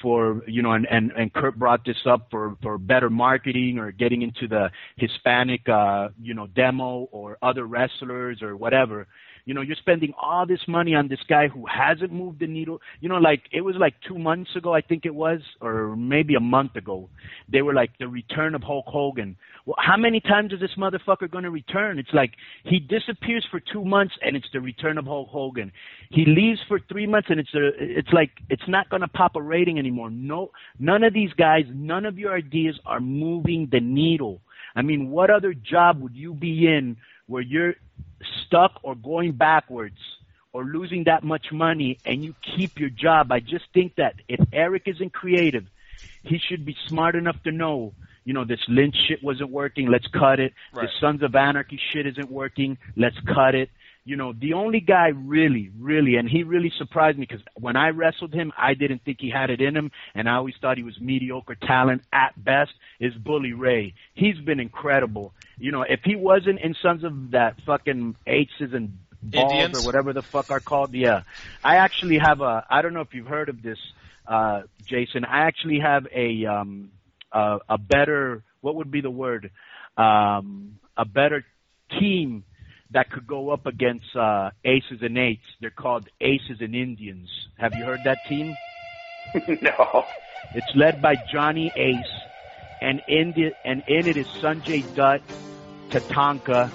for you know and and and Court brought this up for for better marketing or getting into the Hispanic uh you know demo or other wrestlers or whatever you know, you're spending all this money on this guy who hasn't moved the needle. You know, like it was like two months ago, I think it was, or maybe a month ago. They were like the return of Hulk Hogan. Well, how many times is this motherfucker going to return? It's like he disappears for two months and it's the return of Hulk Hogan. He leaves for three months and it's a, it's like it's not going to pop a rating anymore. No, none of these guys, none of your ideas are moving the needle. I mean, what other job would you be in where you're stuck or going backwards or losing that much money and you keep your job. I just think that if Eric isn't creative, he should be smart enough to know, you know, this Lynch shit wasn't working, let's cut it. Right. This Sons of Anarchy shit isn't working, let's cut it. You know, the only guy really, really, and he really surprised me because when I wrestled him, I didn't think he had it in him, and I always thought he was mediocre talent at best. Is Bully Ray? He's been incredible. You know, if he wasn't in Sons of that fucking aces and balls Indians? or whatever the fuck are called, yeah. I actually have a. I don't know if you've heard of this, uh, Jason. I actually have a um, a, a better. What would be the word? Um, a better team that could go up against uh, aces and eights. They're called aces and Indians. Have you heard that team? no. It's led by Johnny Ace, and in it, and in it is Sanjay Dutt, Tatanka.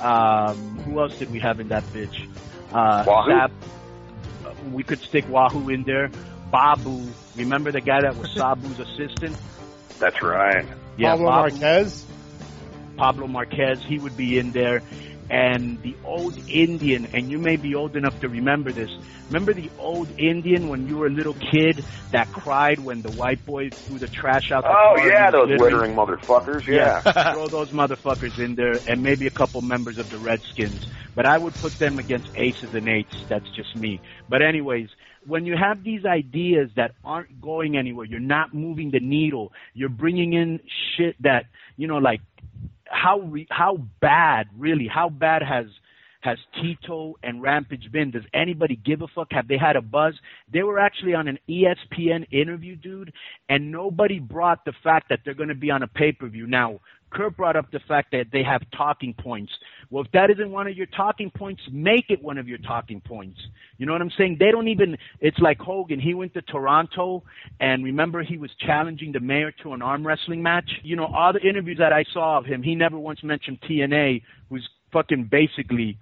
Um, who else did we have in that bitch? Uh, Wahoo? Zap, we could stick Wahoo in there. Babu, remember the guy that was Sabu's assistant? That's right. Yeah, Pablo Babu- Marquez. Pablo Marquez, he would be in there. And the old Indian, and you may be old enough to remember this. Remember the old Indian when you were a little kid that cried when the white boy threw the trash out the Oh yeah, those littering? littering motherfuckers. Yeah. throw those motherfuckers in there, and maybe a couple members of the Redskins. But I would put them against aces and eights. That's just me. But anyways, when you have these ideas that aren't going anywhere, you're not moving the needle. You're bringing in shit that you know, like how re- how bad really? How bad has has Tito and Rampage been? Does anybody give a fuck? Have they had a buzz? They were actually on an ESPN interview, dude, and nobody brought the fact that they're going to be on a pay per view. Now, Court brought up the fact that they have talking points. Well, if that isn't one of your talking points, make it one of your talking points. You know what I'm saying? They don't even, it's like Hogan. He went to Toronto and remember he was challenging the mayor to an arm wrestling match. You know, all the interviews that I saw of him, he never once mentioned TNA, who's fucking basically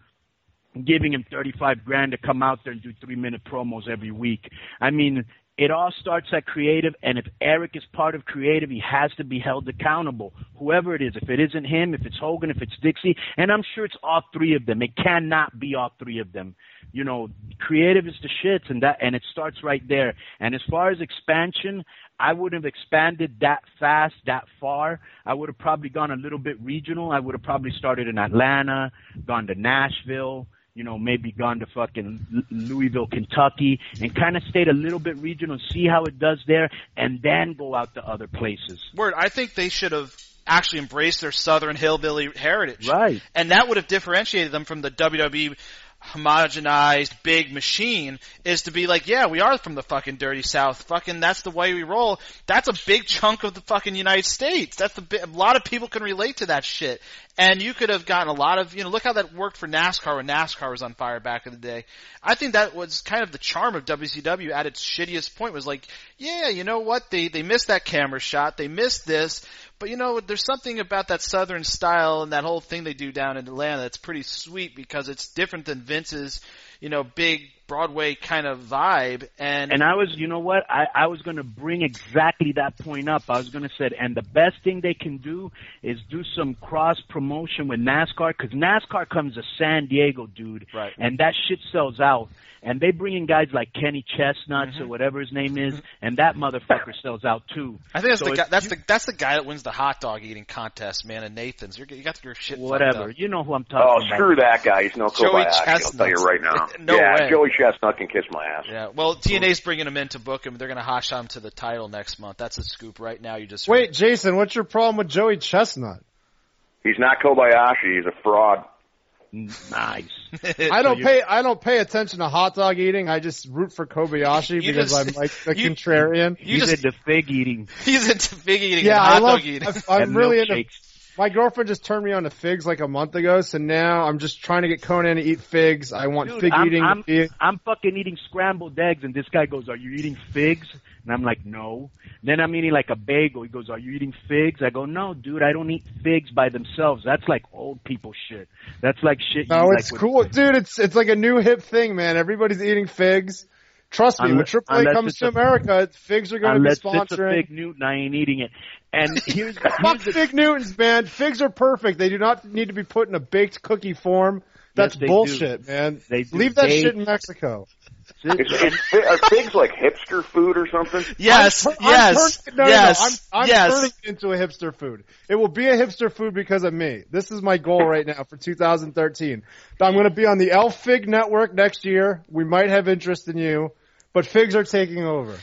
giving him 35 grand to come out there and do three minute promos every week. I mean, it all starts at creative, and if Eric is part of creative, he has to be held accountable. Whoever it is, if it isn't him, if it's Hogan, if it's Dixie, and I'm sure it's all three of them. It cannot be all three of them. You know, creative is the shits, and that, and it starts right there. And as far as expansion, I wouldn't have expanded that fast, that far. I would have probably gone a little bit regional. I would have probably started in Atlanta, gone to Nashville, you know, maybe gone to fucking Louisville, Kentucky, and kind of stayed a little bit regional, see how it does there, and then go out to other places. Word, I think they should have actually embraced their Southern hillbilly heritage. Right. And that would have differentiated them from the WWE homogenized big machine is to be like, yeah, we are from the fucking dirty south. Fucking that's the way we roll. That's a big chunk of the fucking United States. That's the bi- a lot of people can relate to that shit. And you could have gotten a lot of, you know, look how that worked for NASCAR when NASCAR was on fire back in the day. I think that was kind of the charm of WCW at its shittiest point was like, yeah, you know what? They, they missed that camera shot. They missed this. But you know, there's something about that southern style and that whole thing they do down in Atlanta that's pretty sweet because it's different than Vince's, you know, big Broadway kind of vibe. And And I was, you know what? I, I was going to bring exactly that point up. I was going to say, and the best thing they can do is do some cross promotion with NASCAR because NASCAR comes to San Diego, dude. Right. And that shit sells out. And they bring in guys like Kenny Chestnuts Mm-hmm. or whatever his name is, and that motherfucker sells out too. I think that's So the guy, that's you- the that's the guy that wins the hot dog eating contest, man. And Nathan's, You're, you got your shit. Whatever. up. You know who I'm Oh, talking about. Oh screw that guy. He's no Joey Kobayashi. I'll tell you right now. No yeah, way. Joey Chestnut can kiss my ass. Yeah. Well, TNA's bringing him in to book him. They're going to hot shot him to the title next month. That's a scoop right now. You just Wait, Jason, what's your problem with Joey Chestnut? He's not Kobayashi. He's a fraud. Nice. I don't you- pay I don't pay attention to hot dog eating. I just root for Kobayashi because just- I'm like the you- contrarian. You He's just into fig eating he's into fig eating Yeah, and I love. dog eating. I've- I'm and really into. My girlfriend just turned me on to figs like a month ago, so now I'm just trying to get Konnan to eat figs. I want Dude, fig I'm, eating I'm. I'm fucking eating scrambled eggs, and this guy goes, "Are you eating figs?" And I'm like, "No." Then I'm eating like a bagel. He goes, "Are you eating figs?" I go, "No, dude, I don't eat figs by themselves. That's like old people shit. That's like shit." you No, eat, it's like, cool, dude. It's it's like a new hip thing, man. Everybody's eating figs. Trust me, when Unless- AAA comes to a- America, figs are going to be Unless it's a sponsoring. fig Newton, I ain't eating it. And here's, Fuck the fig Newtons, man. Figs are perfect. They do not need to be put in a baked cookie form. That's Yes, they bullshit, man. They do. Leave that They- shit in Mexico. Is, is, are figs like hipster food or something? yes, I'm tur- I'm yes, turning- no, no, yes, no, I'm, I'm yes. turning it into a hipster food. It will be a hipster food because of me. This is my goal right now for 2013. I'm going to be on the Elf Fig Network next year. We might have interest in you, but figs are taking over.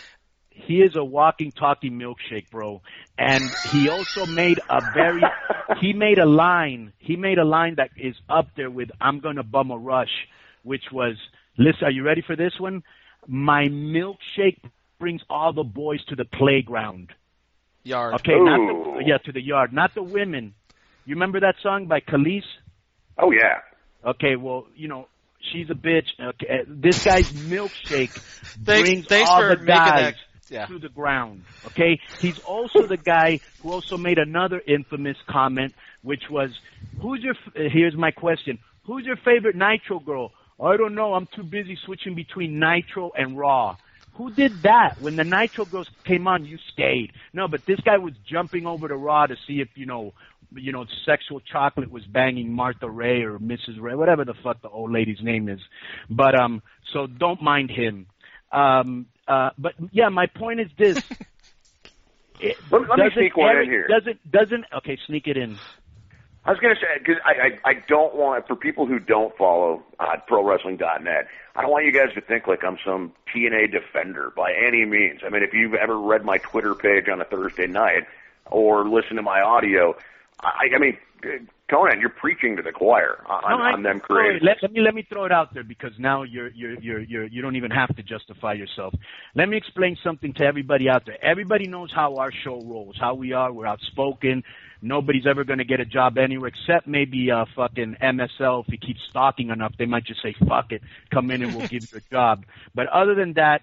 he is a walking, talking milkshake, bro. And he also made a very, he made a line, he made a line that is up there with I'm gonna bum a rush, which was, listen, are you ready for this one? My milkshake brings all the boys to the playground. Yard. Okay, not the, yeah, to the yard, not the women. You remember that song by Kelis? Oh yeah. Okay, well, you know, she's a bitch. Okay, this guy's milkshake Thanks, brings thanks all the guys. Yeah. to the ground. Okay, he's also the guy who also made another infamous comment, which was, "Who's your?" f- uh, Here's my question: Who's your favorite Nitro girl? I don't know. I'm too busy switching between Nitro and Raw. Who did that? When the Nitro girls came on, you stayed. No, but this guy was jumping over to Raw to see if you know, you know, sexual chocolate was banging Martha Ray or Mrs. Ray, whatever the fuck the old lady's name is. But um, so don't mind him. Um, uh, but yeah, my point is this. It- Let- let me sneak one in here. Doesn't doesn't okay? Sneak it in. I was going to say because I, I I don't want for people who don't follow uh, ProWrestling.net. I don't want you guys to think like I'm some TNA defender by any means. I mean, if you've ever read my Twitter page on a Thursday night or listened to my audio, I, I mean, Konnan, you're preaching to the choir on, No, on them creating. Let, let me let me throw it out there because now you're you're you're you're you don't even have to justify yourself. Let me explain something to everybody out there. Everybody knows how our show rolls, how we are. We're outspoken. nobody's ever going to get a job anywhere except maybe uh, fucking MSL. If he keeps stalking enough, they might just say, fuck it, come in and we'll give you a job. But other than that,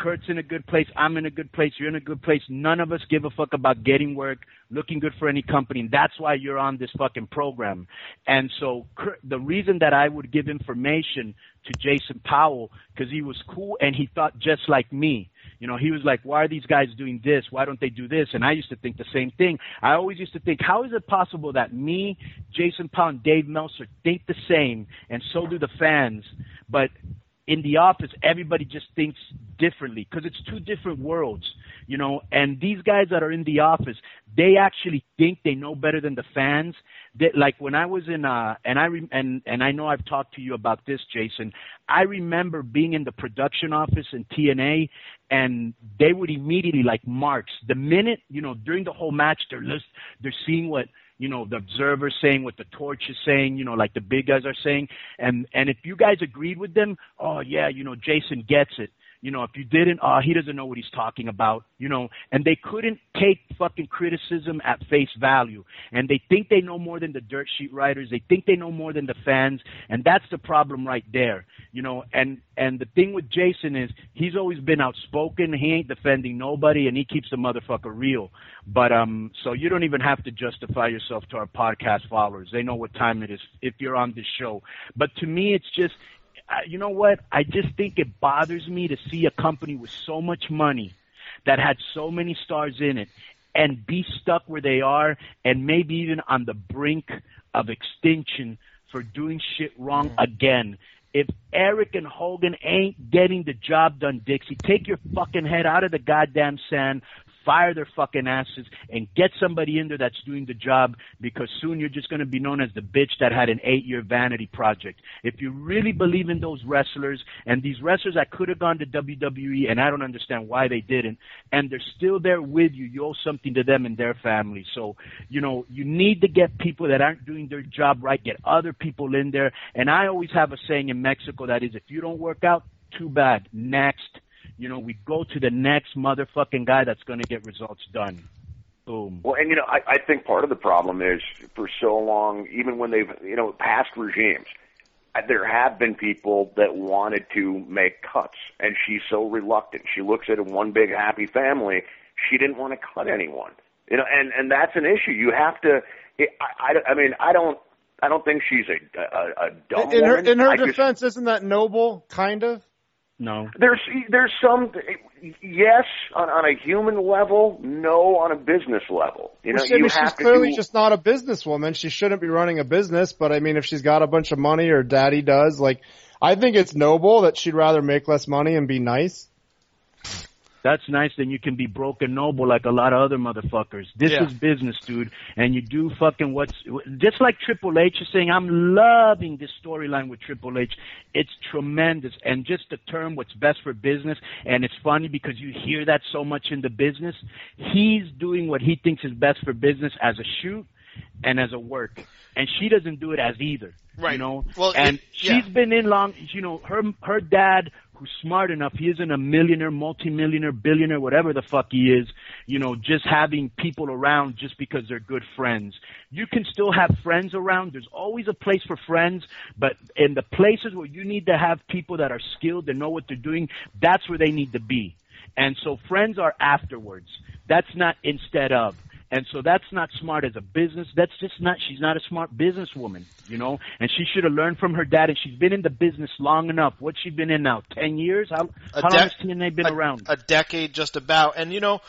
Court's in a good place. I'm in a good place. You're in a good place. None of us give a fuck about getting work, looking good for any company. And that's why you're on this fucking program. And so Court, the reason that I would give information to Jason Powell, because he was cool and he thought just like me. You know, he was like, why are these guys doing this? Why don't they do this? And I used to think the same thing. I always used to think, how is it possible that me, Jason Powell, and Dave Meltzer think the same, and so do the fans, but in the office, everybody just thinks differently because it's two different worlds, you know. And these guys that are in the office, they actually think they know better than the fans. That like when I was in, uh, and I re- and and I know I've talked to you about this, Jason. I remember being in the production office in TNA, and they would immediately like marks the minute you know during the whole match they're list they're seeing what you know, the observer saying what the torch is saying, you know, like the big guys are saying. And, and if you guys agreed with them, oh yeah, you know, Jason gets it. You know, if you didn't, uh, he doesn't know what he's talking about, you know, and they couldn't take fucking criticism at face value. And they think they know more than the dirt sheet writers. They think they know more than the fans. And that's the problem right there, you know, and, and the thing with Jason is he's always been outspoken. He ain't defending nobody and he keeps the motherfucker real. But, um, so you don't even have to justify yourself to our podcast followers. They know what time it is if you're on this show. But to me, it's just, you know what? I just think it bothers me to see a company with so much money that had so many stars in it and be stuck where they are and maybe even on the brink of extinction for doing shit wrong mm. again. If Eric and Hogan ain't getting the job done, Dixie, take your fucking head out of the goddamn sand, fire their fucking asses and get somebody in there that's doing the job because soon you're just going to be known as the bitch that had an eight year vanity project. If you really believe in those wrestlers and these wrestlers that could have gone to WWE and I don't understand why they didn't and they're still there with you, you owe something to them and their family. So, you know, you need to get people that aren't doing their job right, get other people in there. And I always have a saying in Mexico that is if you don't work out, too bad. Next you know, we go to the next motherfucking guy that's going to get results done. Boom. Well, and you know, I, I think part of the problem is for so long, even when they've, you know, past regimes, uh, there have been people that wanted to make cuts, and she's so reluctant. She looks at a one big happy family. She didn't want to cut anyone, you know, and and that's an issue. You have to. It, I, I, I mean, I don't. I don't think she's a a, a dumb in her woman. in her I defense, just, isn't that noble? Kind of. No. There's there's some yes on, on a human level, no on a business level. You know, well, she, I mean, you she's have to clearly do, just not a businesswoman. She shouldn't be running a business. But I mean, if she's got a bunch of money or daddy does, like, I think it's noble that she'd rather make less money and be nice. That's nice. Then you can be broken noble like a lot of other motherfuckers. This Yeah. is business, dude. And you do fucking what's just like Triple H is saying. I'm loving this storyline with Triple H. It's tremendous, and just the term "what's best for business." And it's funny because you hear that so much in the business. He's doing what he thinks is best for business as a shoot and as a work, and she doesn't do it as either. Right. You know. Well, and it- yeah. she's been in long. You know, her her dad who's smart enough. He isn't a millionaire, multimillionaire, billionaire, whatever the fuck he is, you know, just having people around just because they're good friends. You can still have friends around. There's always a place for friends, but in the places where you need to have people that are skilled and know what they're doing, that's where they need to be. And so friends are afterwards. That's not instead of. And so that's not smart as a business. That's just not, she's not a smart businesswoman, you know, and she should have learned from her dad and she's been in the business long enough. What's she been in now? 10 years? How, A how dec- long has TNA been a, around? A decade, just about. And you know,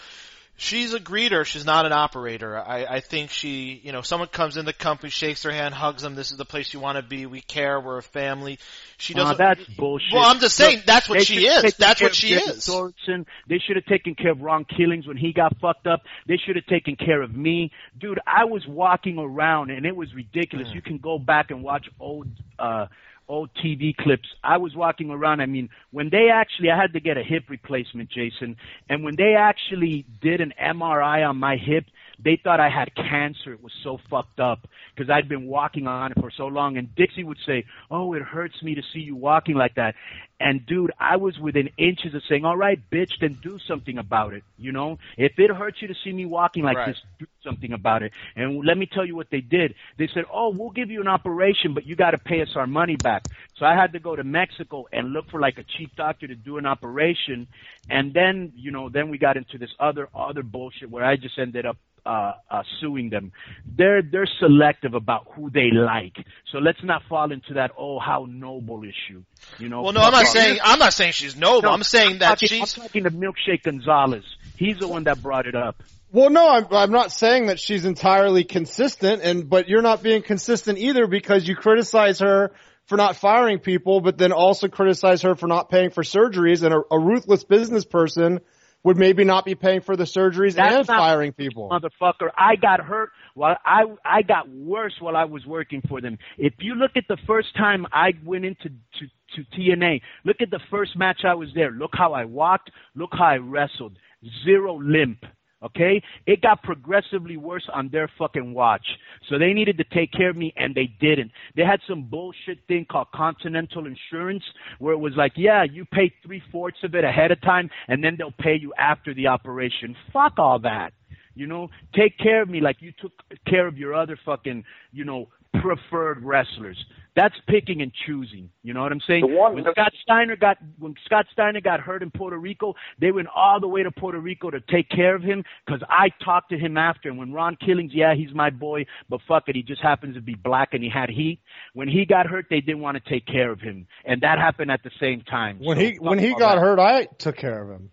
she's a greeter. She's not an operator. I, I think she, you know, someone comes in the company, shakes their hand, hugs them. This is the place you want to be. We care. We're a family. She doesn't. that's bullshit. Well, I'm just saying that's what they she is. That's what she is. Sorensen. They should have taken care of Ron Killings when he got fucked up. They should have taken care of me. Dude, I was walking around and it was ridiculous. Mm. You can go back and watch old uh old TV clips. I was walking around. I mean, when they actually, I had to get a hip replacement, Jason, and when they actually did an MRI on my hip, They thought I had cancer. It was so fucked up because I'd been walking on it for so long. And Dixie would say, "Oh, it hurts me to see you walking like that." And dude, I was within inches of saying, "All right, bitch, then do something about it." You know, if it hurts you to see me walking like Right. this, do something about it. And let me tell you what they did. They said, "Oh, we'll give you an operation, but you got to pay us our money back." So I had to go to Mexico and look for like a cheap doctor to do an operation, and then you know, then we got into this other other bullshit where I just ended up uh, uh, suing them. They're they're selective about who they like. So let's not fall into that oh how noble issue. You know. Well, no, I'm not Fuck saying I'm not saying she's noble. No, I'm saying that talking, she's I'm talking to Milkshake Gonzalez. He's the one that brought it up. Well, no, I'm, I'm not saying that she's entirely consistent, and but you're not being consistent either because you criticize her for not firing people, but then also criticize her for not paying for surgeries, and a, a ruthless business person would maybe not be paying for the surgeries That's and firing people. motherfucker. I got hurt while I I got worse while I was working for them. If you look at the first time I went into to, to TNA, look at the first match I was there. Look how I walked. Look how I wrestled. Zero limp. Okay? It got progressively worse on their fucking watch. So they needed to take care of me and they didn't. They had some bullshit thing called Continental Insurance where it was like, yeah, you pay three fourths of it ahead of time and then they'll pay you after the operation. Fuck all that. You know, take care of me like you took care of your other fucking, you know, preferred wrestlers. That's picking and choosing. You know what I'm saying? One- when Scott Steiner got when Scott Steiner got hurt in Puerto Rico, they went all the way to Puerto Rico to take care of him because I talked to him after. And when Ron Killings, yeah, he's my boy, but fuck it, he just happens to be black and he had heat. When he got hurt, they didn't want to take care of him, and that happened at the same time. When So he when he got that. hurt, I took care of him.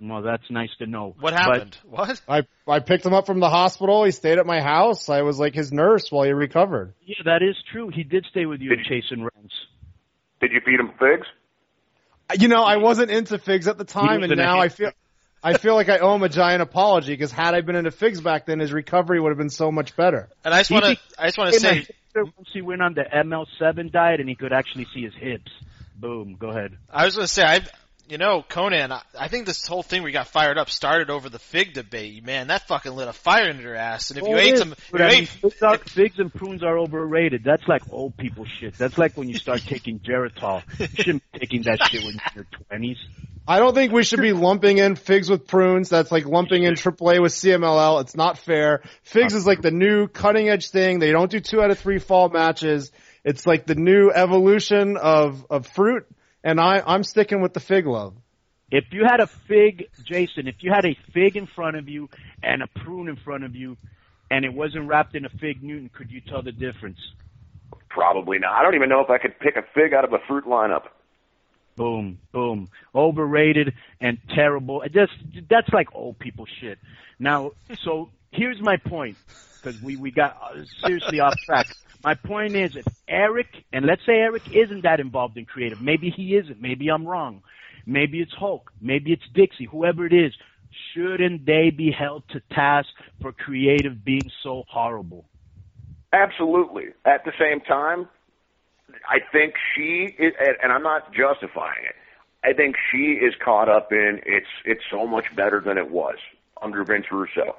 Well, that's nice to know. what But- happened? what? I I picked him up from the hospital. He stayed at my house. I was like his nurse while he recovered. yeah, that is true. He did stay with you Did and you- Chasing Rents. Did you feed him figs? Uh, you know, I wasn't into figs at the time, and now I feel. I feel like I owe him a giant apology because had I been into figs back then, his recovery would have been so much better. And I just want to I just want to say once he went on the ML7 diet and he could actually see his hips. Boom. Go ahead. I was going to say I you know Konnan I, I think this whole thing we got fired up started over the fig debate. Man, that fucking lit a fire under your ass. And if you oh, ate is, some you I mean, figs, are, figs and prunes are overrated. That's like old people shit. That's like when you start taking Geritol. You shouldn't be taking that shit when you're in your twenties. I don't think we should be lumping in figs with prunes. That's like lumping in AAA with CMLL. It's not fair. Figs is like the new cutting edge thing. They don't do two out of three fall matches. It's like the new evolution of, of fruit. And I, I'm sticking with the fig love. If you had a fig, Jason, if you had a fig in front of you and a prune in front of you, and it wasn't wrapped in a fig Newton, could you tell the difference? Probably not. I don't even know if I could pick a fig out of a fruit lineup. Boom, boom. Overrated and terrible. It just that's like old people shit. Now, so here's my point because we we got uh, seriously off track. My point is, if Eric and let's say Eric isn't that involved in creative, maybe he isn't. Maybe I'm wrong. Maybe it's Hulk. Maybe it's Dixie. Whoever it is, shouldn't they be held to task for creative being so horrible? Absolutely. At the same time, I think she is, and- I'm not justifying it. I think she is caught up in it's it's so much better than it was under Vince Russo.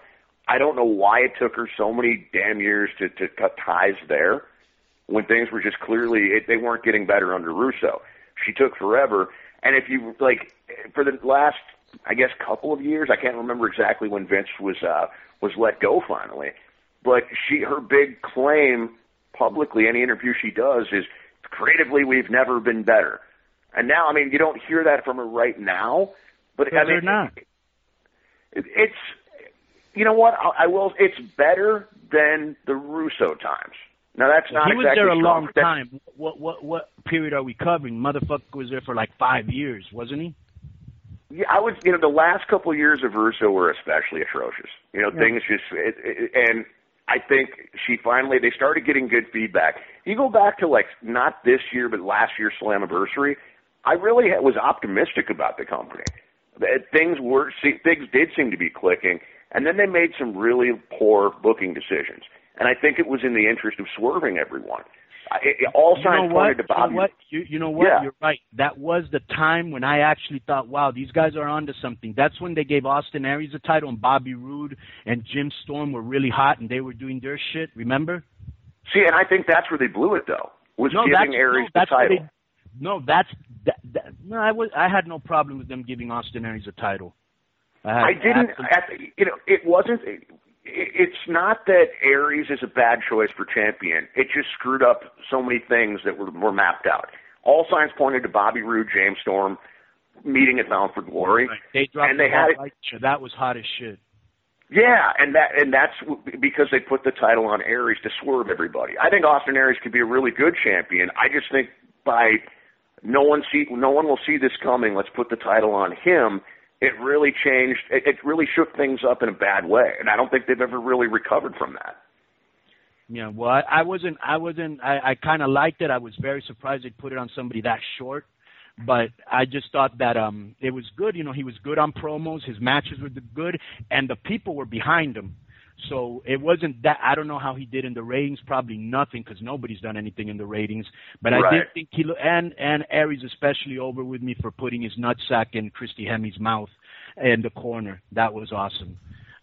I don't know why it took her so many damn years to to cut ties there when things were just clearly it, they weren't getting better under Russo. She took forever, and if you like for the last I guess couple of years, I can't remember exactly when Vince was uh was let go finally, but she her big claim publicly any interview she does is creatively we've never been better. And now, I mean, you don't hear that from her right now, but I mean, not. it, it's you know what I, I will. It's better than the Russo times. Now that's not he was exactly there a strong, long that's- time. What what what period are we covering? Motherfucker was there for like five years, wasn't he? Yeah, I was. You know, the last couple of years of Russo were especially atrocious. You know, things just it, it, and I think she finally they started getting good feedback. You go back to like not this year, but last year's Slammiversary. I really was optimistic about the company. That Things were things did seem to be clicking, and then they made some really poor booking decisions. And I think it was in the interest of swerving everyone. I, all You signs pointed to You Bobby. know what? You, you know what? Yeah. You're right. That was the time when I actually thought, wow, these guys are onto something. That's when they gave Austin Aries the title, and Bobby Roode and Jim Storm were really hot, and they were doing their shit. Remember? See, and I think that's where they blew it though. Was no, giving Aries no, the title. They, no, that's that, that, no. I was I had no problem with them giving Austin Aries a title. I, I didn't. absolute- At the, you know, it wasn't. It, it's not that Aries is a bad choice for champion. It just screwed up so many things that were, were mapped out. All signs pointed to Bobby Roode, James Storm meeting at Bound for Glory. Right. They dropped And they the had it-. That was hot as shit. Yeah, and that and that's because they put the title on Aries to swerve everybody. I think Austin Aries could be a really good champion. I just think by no one see no one will see this coming. Let's put the title on him. It really changed. It, it really shook things up in a bad way, and I don't think they've ever really recovered from that. Yeah, well, I, I wasn't. I wasn't. I, I kind of liked it. I was very surprised they put it on somebody that short, but I just thought that um it was good. You know, he was good on promos. His matches were good, and the people were behind him. So it wasn't that. I don't know how he did in the ratings. Probably nothing because nobody's done anything in the ratings. But I did think he and and Aries especially over with me for putting his nutsack in Christy Hemme's mouth in the corner. That was awesome.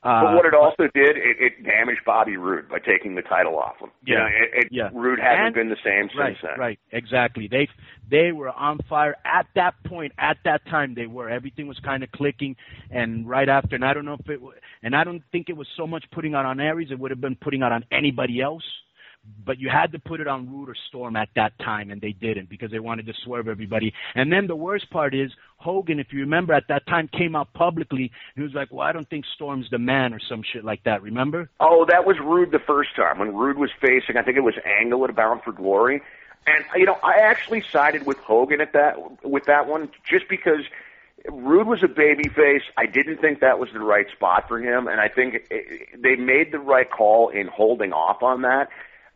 Uh, But what it also did, it, it damaged Bobby Roode by taking the title off him. You Yeah. know, it, it, Yeah. Roode hasn't And- been the same since right, then. Right, exactly. They they were on fire at that point. At that time, they were. Everything was kind of clicking, and right after, and I don't know if it, and I don't think it was so much putting out on Aries. It would have been putting out on anybody else. But you had to put it on Roode or Storm at that time, and they didn't because they wanted to swerve everybody. And then the worst part is Hogan, if you remember, at that time came out publicly. and He was like, "Well, I don't think Storm's the man," or some shit like that. Remember? Oh, that was Roode the first time when Roode was facing. I think it was Angle at Bound for Glory, and you know I actually sided with Hogan at that with that one just because Roode was a babyface. I didn't think that was the right spot for him, and I think it, they made the right call in holding off on that.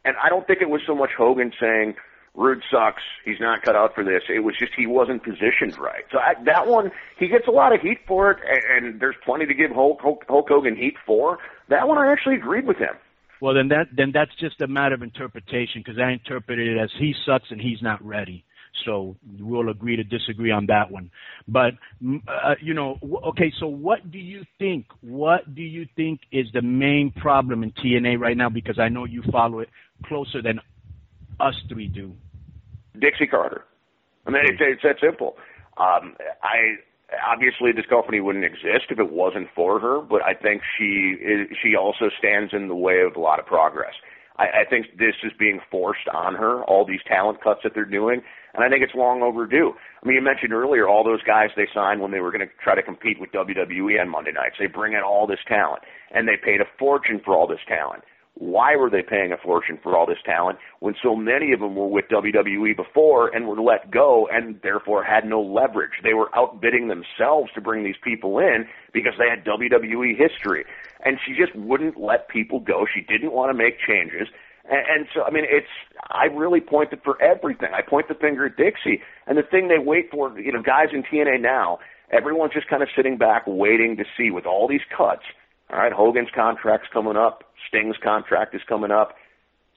And I don't think it was so much Hogan saying. Roode sucks. He's not cut out for this. It was just he wasn't positioned right. So I, that one, he gets a lot of heat for it, and, and there's plenty to give Hulk, Hulk, Hulk Hogan heat for. That one, I actually agreed with him. Well, then that then that's just a matter of interpretation because I interpreted it as he sucks and he's not ready. So we'll agree to disagree on that one. But mm, uh, you know, okay. So what do you think? What do you think is the main problem in TNA right now? Because I know you follow it closer than us three do. Dixie Carter. I mean, it's, it's that simple. Um, I obviously this company wouldn't exist if it wasn't for her, but I think she is, she also stands in the way of a lot of progress. I, I think this is being forced on her, all these talent cuts that they're doing, and I think it's long overdue. I mean, you mentioned earlier all those guys they signed when they were going to try to compete with WWE on Monday nights. They bring in all this talent, and they paid a fortune for all this talent. Why were they paying a fortune for all this talent when so many of them were with WWE before and were let go and therefore had no leverage? They were outbidding themselves to bring these people in because they had WWE history. And she just wouldn't let people go. She didn't want to make changes. And, and so, I mean, it's, I really pointed for everything. I point the finger at Dixie. And the thing they wait for, you know, guys in TNA now, everyone's just kind of sitting back waiting to see with all these cuts. All right, Hogan's contract's coming up. Sting's contract is coming up.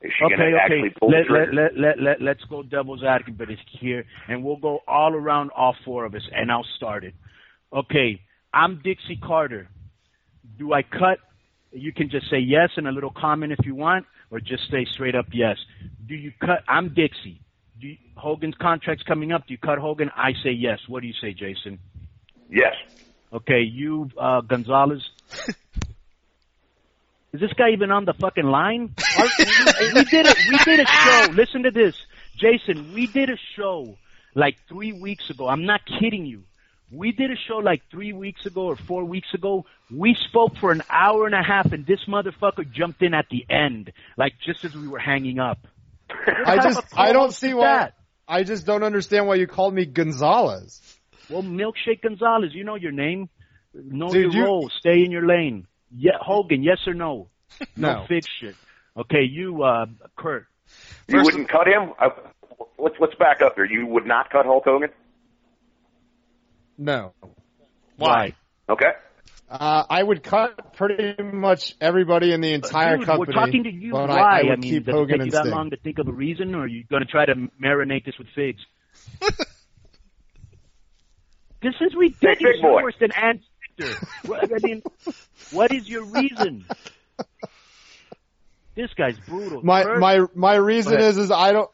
Is she Okay, going to actually okay. pull Let, trigger? let, let, let, let, let's go devil's advocate here, and we'll go all around all four of us, and I'll start it. Okay, I'm Dixie Carter. Do I cut? You can just say yes and a little comment if you want, or just say straight up yes. Do you cut? I'm Dixie. Do you, Hogan's contract's coming up. Do you cut Hogan? I say yes. What do you say, Jason? yes. Okay, you, uh, Gonzalez. Is this guy even on the fucking line? Our- we, we did it. We did a show. Listen to this, Jason. We did a show like three weeks ago. I'm not kidding you. We did a show like three weeks ago or four weeks ago. We spoke for an hour and a half, and this motherfucker jumped in at the end, like just as we were hanging up. I just I don't see why. that? I just don't understand why you called me Gonzalez. Well, Milkshake Gonzalez, you know your name. Know Dude, your you- role. Stay in your lane. Yeah, Hogan, yes or no? No, No. fix shit. Okay, you, uh, Kurt. You First- wouldn't cut him? Uh, let's, let's back up here. You would not cut Hulk Hogan? No. Why? Okay. Uh, I would cut pretty much everybody in the entire Dude, company. we're talking to you. Why? I, I would mean, keep does Hogan it take you that Sting. long to think of a reason, or are you going to try to marinate this with figs? this is ridiculous. big boy. You're worse than Ann Victor. What- I mean, what is your reason? This guy's brutal. My Kurt, my my reason is is I don't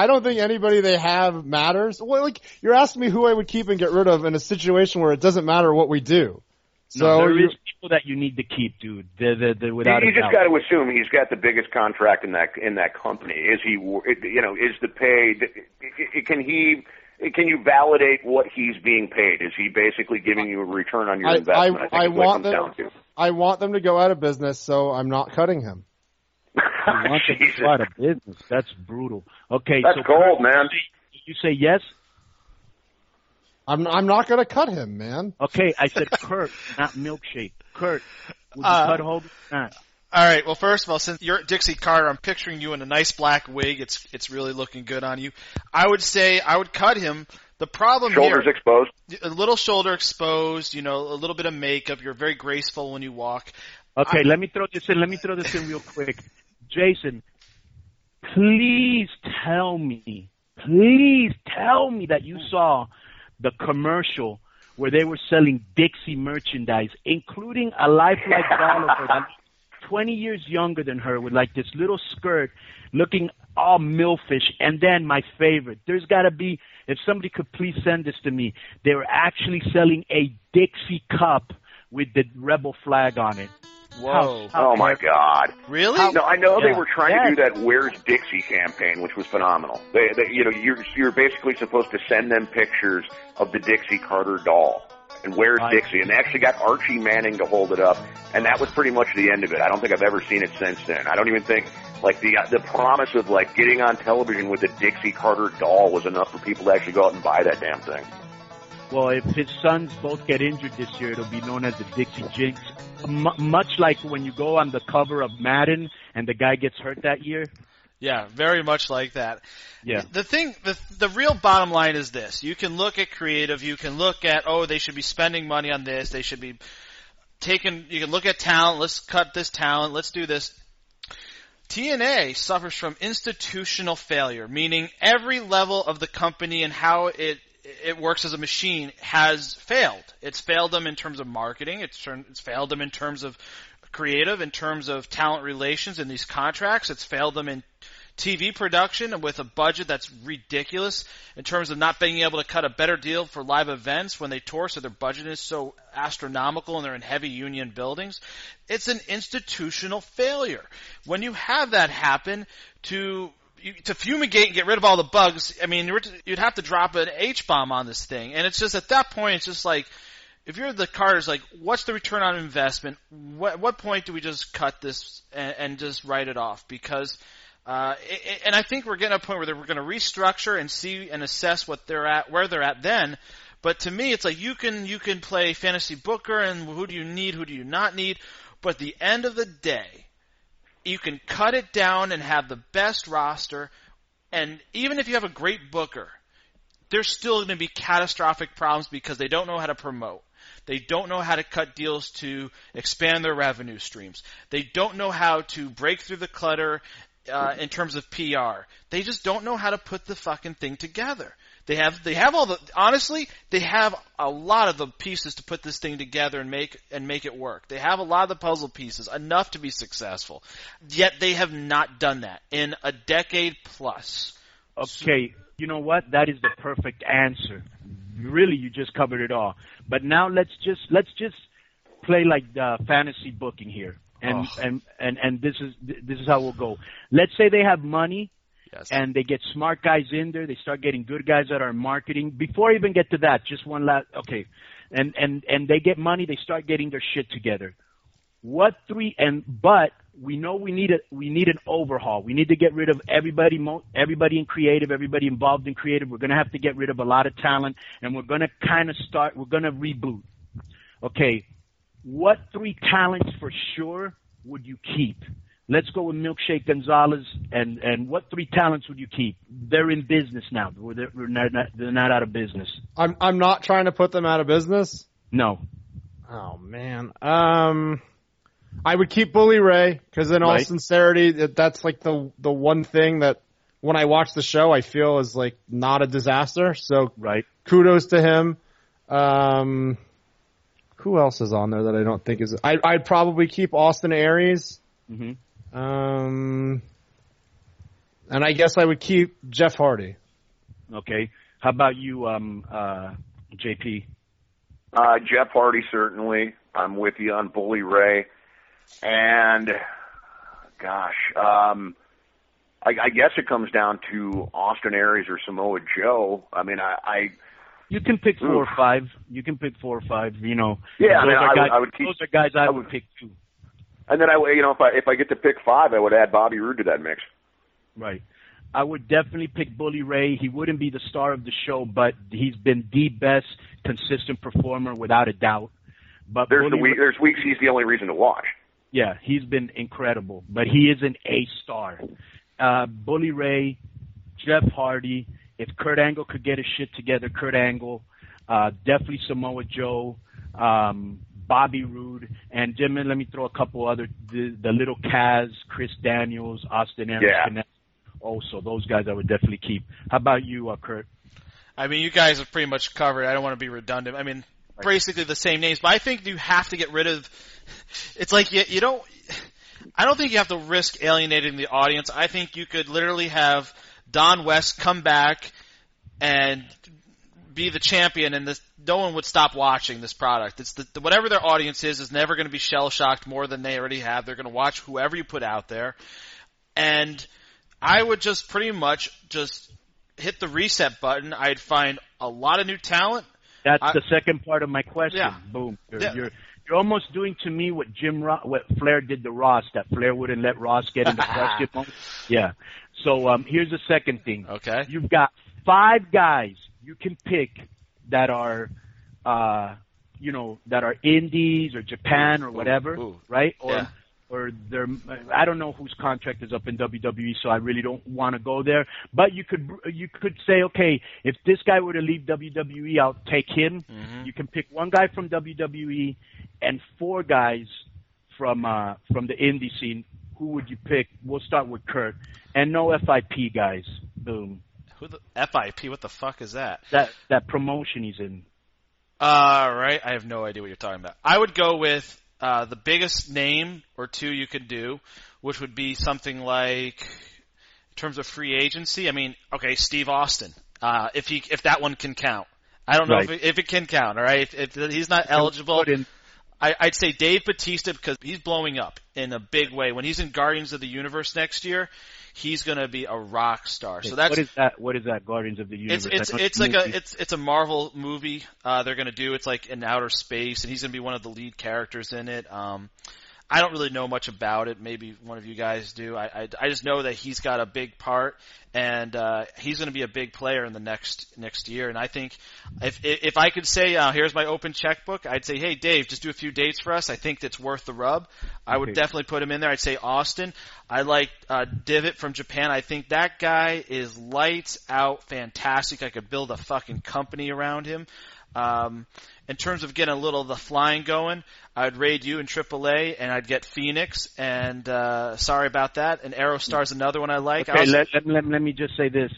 I don't think anybody they have matters. Well, like you're asking me who I would keep and get rid of in a situation where it doesn't matter what we do. So no, there you- people that you need to keep, dude. The, the, the, without you a just got to assume he's got the biggest contract in that in that company. Is he? You know, is the pay? Can he? Can you validate what he's being paid? Is he basically giving you a return on your I- investment? I- think I is what want them- down to. I want them to go out of business, so I'm not cutting him. You want to Jesus. out of business. That's brutal. Okay, That's so gold, Kurt, man. You say yes? I'm I'm not going to cut him, man. Okay, I said Kurt, not milkshake. Kurt, would you Uh, cut Hogan? Not. All right. Well, first of all, since you're Dixie Carter, I'm picturing you in a nice black wig. It's it's really looking good on you. I would say I would cut him. The problem Shoulders here, exposed. a little shoulder exposed, you know, a little bit of makeup. You're very graceful when you walk. Okay, ah. let me throw this in. Let me throw this in real quick. Jason, please tell me, please tell me that you saw the commercial where they were selling Dixie merchandise, including a lifelike doll of her that's 20 years younger than her with like this little skirt looking all milfish. And then my favorite, there's got to be, if somebody could please send this to me, they were actually selling a Dixie cup with the rebel flag on it. Whoa. Oh my God! Really? No, I know they were trying to do that "Where's Dixie" campaign, which was phenomenal. They, they, you know, you're you're basically supposed to send them pictures of the Dixie Carter doll and "Where's I- Dixie," and they actually got Archie Manning to hold it up, and that was pretty much the end of it. I don't think I've ever seen it since then. I don't even think like the uh, the promise of like getting on television with the Dixie Carter doll was enough for people to actually go out and buy that damn thing. Well, if his sons both get injured this year, it'll be known as the Dixie Jinx. M- much like when you go on the cover of Madden and the guy gets hurt that year. Yeah, very much like that. Yeah. The thing, the the real bottom line is this: you can look at creative, you can look at oh, they should be spending money on this, they should be taking. You can look at talent. Let's cut this talent. Let's do this. TNA suffers from institutional failure, meaning every level of the company and how it it works as a machine has failed. It's failed them in terms of marketing. It's it's failed them in terms of creative, in terms of talent relations in these contracts. It's failed them in TV production and with a budget that's ridiculous in terms of not being able to cut a better deal for live events when they tour, so their budget is so astronomical and they're in heavy union buildings. It's an institutional failure. When you have that happen, to you, to fumigate and get rid of all the bugs, I mean, you'd have to drop an H bomb on this thing, and it's just at that point, it's just like if you're the Carters, like, what's the return on investment? What what point do we just cut this and, and just write it off? Because uh, it, and I think we're getting to a point where we're going to restructure and see and assess what they're at, where they're at then. But to me, it's like you can you can play fantasy booker and who do you need, who do you not need. But at the end of the day, you can cut it down and have the best roster. And even if you have a great booker, there's still going to be catastrophic problems because they don't know how to promote. They don't know how to cut deals to expand their revenue streams. They don't know how to break through the clutter uh, in terms of PR. They just don't know how to put the fucking thing together. They have they have all the honestly they have a lot of the pieces to put this thing together and make and make it work. They have a lot of the puzzle pieces enough to be successful. Yet they have not done that in a decade plus. Okay, you know what? That is the perfect answer. Really, you just covered it all. But now let's just let's just play like the fantasy booking here, and Oh. and and and this is this is how we'll go. Let's say they have money Yes. and they get smart guys in there. They start getting good guys that are marketing. Before I even get to that, just one last okay, and and and they get money. They start getting their shit together. What three and but we know we need a we need an overhaul. We need to get rid of everybody mo- everybody in creative, everybody involved in creative. We're going to have to get rid of a lot of talent and we're going to kind of start we're going to reboot. Okay. What three talents for sure would you keep? Let's go with Milkshake Gonzalez and and what three talents would you keep? They're in business now. They're, they're not, they're not out of business. I'm I'm not trying to put them out of business. No. Oh man. Um, I would keep Bully Ray because, in all Right. sincerity, that that's like the the one thing that when I watch the show, I feel is like not a disaster. So Right. kudos to him. Um, who else is on there that I don't think is? I, I'd probably keep Austin Aries. hmm Um, and I guess I would keep Jeff Hardy. Okay. How about you, um, uh, JP? Uh, Jeff Hardy certainly. I'm with you on Bully Ray, and gosh, um, I, I guess it comes down to Austin Aries or Samoa Joe. I mean, I, I You can pick four or five. You can pick four or five. You know. Yeah, I those mean, are I would- guys, I would keep- Those are guys I, I would would- pick too. And then I, you know, if I if I get to pick five, I would add Bobby Roode to that mix. Right. I would definitely pick Bully Ray. He wouldn't be the star of the show, but he's been the best consistent performer without a doubt. But There's Bully the week, Ray- there's weeks he's the only reason to watch. Yeah, he's been incredible, but he isn't a star. Uh, Bully Ray, Jeff Hardy. If Kurt Angle could get his shit together, Kurt Angle. Uh, definitely Samoa Joe, um, Bobby Roode, and Jim. Let me throw a couple other the, the little Kaz, Chris Daniels, Austin Aries. Yeah. Also, those guys I would definitely keep. How about you, uh, Kurt? I mean, you guys have pretty much covered. I don't want to be redundant. I mean, basically the same names, but I think you have to get rid of. It's like you, you don't. I don't think you have to risk alienating the audience. I think you could literally have Don West come back and be the champion, and this no one would stop watching this product. It's the, the whatever their audience is is never going to be shell shocked more than they already have. They're going to watch whoever you put out there, and I would just pretty much just hit the reset button. I'd find a lot of new talent. That's I- the second part of my question. Yeah. Boom. You're, Yeah. you're you're almost doing to me what Jim Ro- what Flair did to Ross. That Flair wouldn't let Ross get in the question. Yeah. So um, here's the second thing. Okay. You've got five guys you can pick that are, uh, you know, that are indies or Japan or whatever, ooh. right? Or Yeah. or they're I don't know whose contract is up in WWE, so I really don't want to go there. But you could you could say, okay, if this guy were to leave WWE, I'll take him. Mm-hmm. You can pick one guy from WWE and four guys from uh from the indie scene. Who would you pick? We'll start with Kurt. And no FIP guys. Boom. Who the FIP? What the fuck is that? That that promotion he's in. All right, I have no idea what you're talking about. I would go with uh, the biggest name or two you could do, which would be something like, in terms of free agency. I mean, okay, Steve Austin, uh, if he if that one can count. I don't know if, it, if it can count. All right, if, if he's not eligible, I, I'd say Dave Batista because he's blowing up in a big way. When he's in Guardians of the Universe next year, he's going to be a rock star. So that's what is that? What is that? Guardians of the Universe. it's it's it's like a it's it's a Marvel movie. Uh, they're gonna do it's like in outer space, and he's gonna be one of the lead characters in it. Um, I don't really know much about it. Maybe one of you guys do. I I, I just know that he's got a big part, and uh, he's gonna be a big player in the next next year. And I think if if I could say, uh, here's my open checkbook, I'd say, hey Dave, just do a few dates for us. I think that's worth the rub. I would Okay. definitely put him in there. I'd say Austin. I like uh, Devitt from Japan. I think that guy is lights out, fantastic. I could build a fucking company around him. Um, in terms of getting a little of the flying going, I'd raid you in AAA, and I'd get Phoenix. And uh, sorry about that. And Aerostar's another one I like. I Okay, also- let, let, let, let me just say this.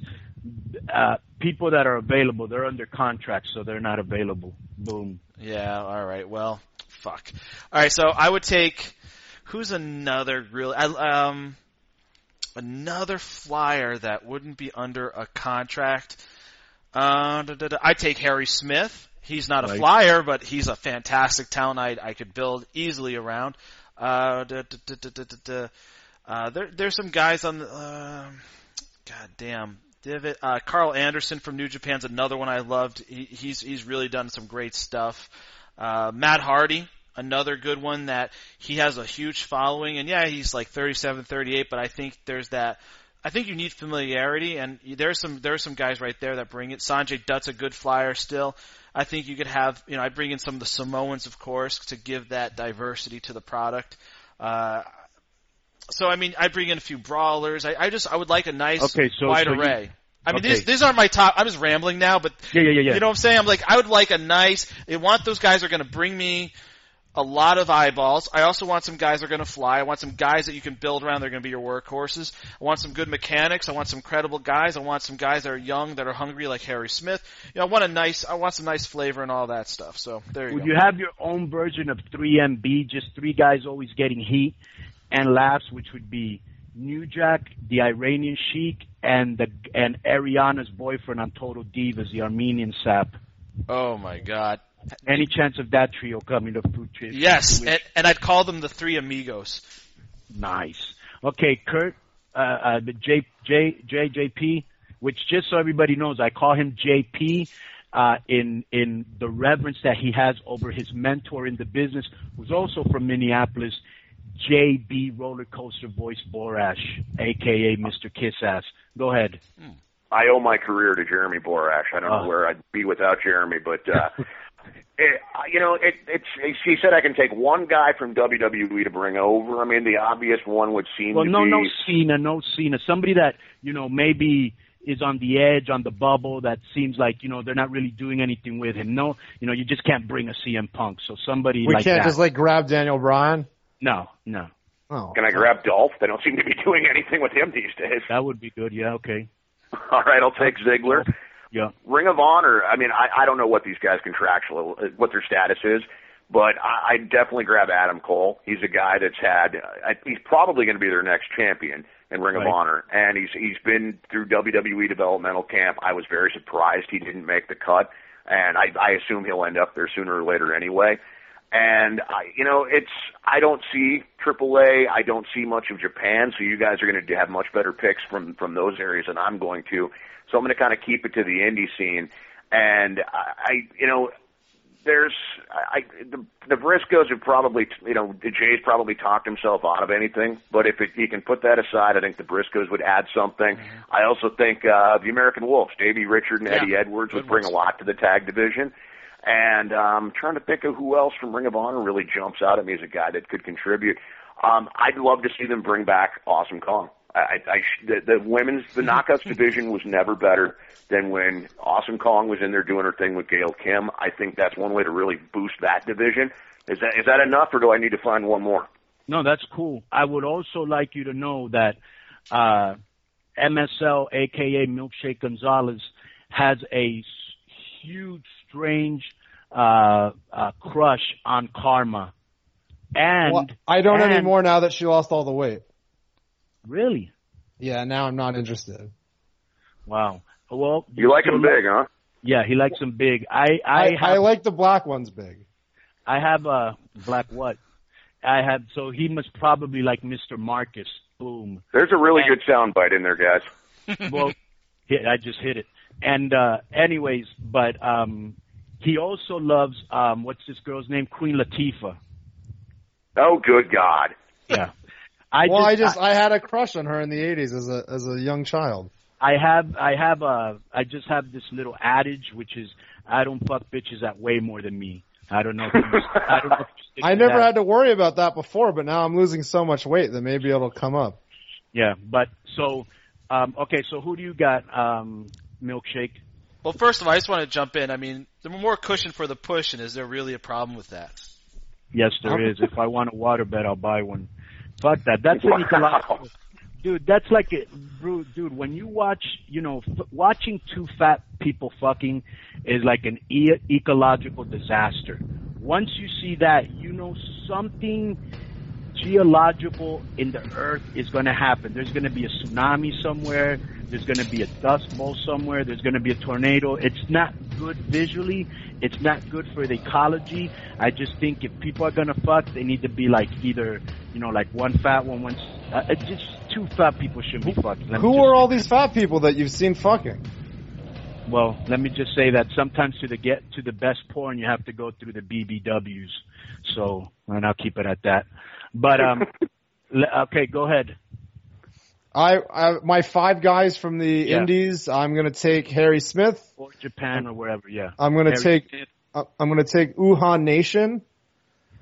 Uh, people that are available, they're under contract, so they're not available. Boom. Yeah, all right. Well, fuck. All right, so I would take who's another really I, um another flyer that wouldn't be under a contract. Uh, da, da, da. I take Harry Smith. He's not a Right. flyer, but he's a fantastic talent I, I could build easily around. Uh, da, da, da. Uh, there, there's some guys on the. Uh, God damn. Devitt. Uh, Karl Anderson from New Japan's another one I loved. He, he's he's really done some great stuff. Uh, Matt Hardy, another good one that he has a huge following, and yeah, he's like 37, 38, but I think there's that. I think you need familiarity, and there's some there's some guys right there that bring it. Sanjay Dutt's a good flyer still. I think you could have, you know, I bring in some of the Samoans, of course, to give that diversity to the product. Uh, so I mean, I bring in a few brawlers. I, I just I would like a nice Okay, so- wide so you- array. I mean, Okay. these these aren't my top. I'm just rambling now, but Yeah, yeah, yeah, yeah. you know what I'm saying? I'm like, I would like a nice. They want those guys are going to bring me a lot of eyeballs. I also want some guys that are going to fly. I want some guys that you can build around. They're going to be your workhorses. I want some good mechanics. I want some credible guys. I want some guys that are young, that are hungry, like Harry Smith. You know, I want a nice, I want some nice flavor and all that stuff. So there you go. Would go. you have your own version of 3MB, just three guys always getting heat and laughs, which would be New Jack, the Iranian Sheik, and the and Ariana's boyfriend on Total Divas, the Armenian sap. oh my God. Any chance of that trio coming to Food Trip? Yes, and, and I'd call them the Three Amigos. Nice. Okay, Kurt, uh, uh, the J, J, JJP, which just so everybody knows, I call him JP, uh, in, in the reverence that he has over his mentor in the business, who's also from Minneapolis, JB Roller Coaster Voice Borash, aka Mr. Kiss Ass. Go ahead. I owe my career to Jeremy Borash. I don't know Oh. where I'd be without Jeremy, but uh, it, you know, it, it's. She said I can take one guy from WWE to bring over. I mean, the obvious one would seem Well, to no, be. no Cena, no Cena. Somebody that, you know, maybe is on the edge, on the bubble, that seems like, you know, they're not really doing anything with him. No, you know, you just can't bring a CM Punk. So somebody We like can't that. just like grab Daniel Bryan. no, no. Oh, Can I grab Dolph? They don't seem to be doing anything with him these days. That would be good. Yeah, okay. All right, I'll take Ziggler. Yeah. Ring of Honor. I mean, I, I don't know what these guys contractual, uh, what their status is, but I, I'd definitely grab Adam Cole. He's a guy that's had. Uh, I, he's probably going to be their next champion in Ring Right. of Honor, and he's he's been through WWE developmental camp. I was very surprised he didn't make the cut, and I, I assume he'll end up there sooner or later anyway. And I, you know, it's I don't see AAA. I don't see much of Japan. So you guys are going to have much better picks from from those areas than I'm going to. So I'm going to kind of keep it to the indie scene. And I, I you know, there's I the the Briscoes have probably you know Jay's probably talked himself out of anything. But if it, he can put that aside, I think the Briscoes would add something. I also think uh, the American Wolves, Davey Richard and Yeah, Eddie Edwards, would bring a lot to the tag division. And um, trying to think of who else from Ring of Honor really jumps out at me as a guy that could contribute. Um, I'd love to see them bring back Awesome Kong. I, I, the, the women's the knockouts division was never better than when Awesome Kong was in there doing her thing with Gail Kim. I think that's one way to really boost that division. Is that is that enough, or do I need to find one more? No, that's cool. I would also like you to know that uh, MSL, aka Milkshake Gonzalez, has a huge, strange uh, uh, crush on Kharma. And well, I don't and- anymore now that she lost all the weight. Really? Yeah, now I'm not interested. Wow. Well, You like him big, huh? Yeah, he likes them big. I I, I, have, I like the black ones big. I have a black what? I have so he must probably like Mr. Marcus. Boom. There's a really And- good sound bite in there, guys. well, hit, I just hit it. And uh anyways, but um he also loves um what's this girl's name? Queen Latifah. Oh, good God! Yeah. I well, just, I just I, had a crush on her in the '80s as a as a young child. I have I have a I just have this little adage which is I don't fuck bitches that weigh more than me. I don't know. If you, I don't know if you stick I never that. had to worry about that before, but now I'm losing so much weight that maybe it'll come up. Yeah, but so um okay, so who do you got um milkshake? Well, first of all, I just want to jump in. I mean, the more cushion for the push, and is there really a problem with that? Yes, there is. If I want a water bed, I'll buy one. Fuck that. That's an Wow. ecological. Dude, that's like a dude. When you watch, you know, f- watching two fat people fucking is like an e- ecological disaster. Once you see that, you know something geological in the earth is going to happen. There's going to be a tsunami somewhere. There's going to be a dust bowl somewhere. There's going to be a tornado. It's not good visually. It's not good for the ecology. I just think if people are going to fuck, they need to be like either, you know, like one fat one, one. Uh, just two fat people shouldn't be fucking. Let Who are all these fat people that you've seen fucking? well, let me just say that sometimes to the get to the best porn, you have to go through the BBWs. So, and I'll keep it at that. But um, le- okay, go ahead. I, I my five guys from the Yeah. Indies. I'm gonna take Harry Smith. Or Japan or wherever. Yeah. I'm gonna Harry take Smith. uh, I'm gonna take Uhaa Nation.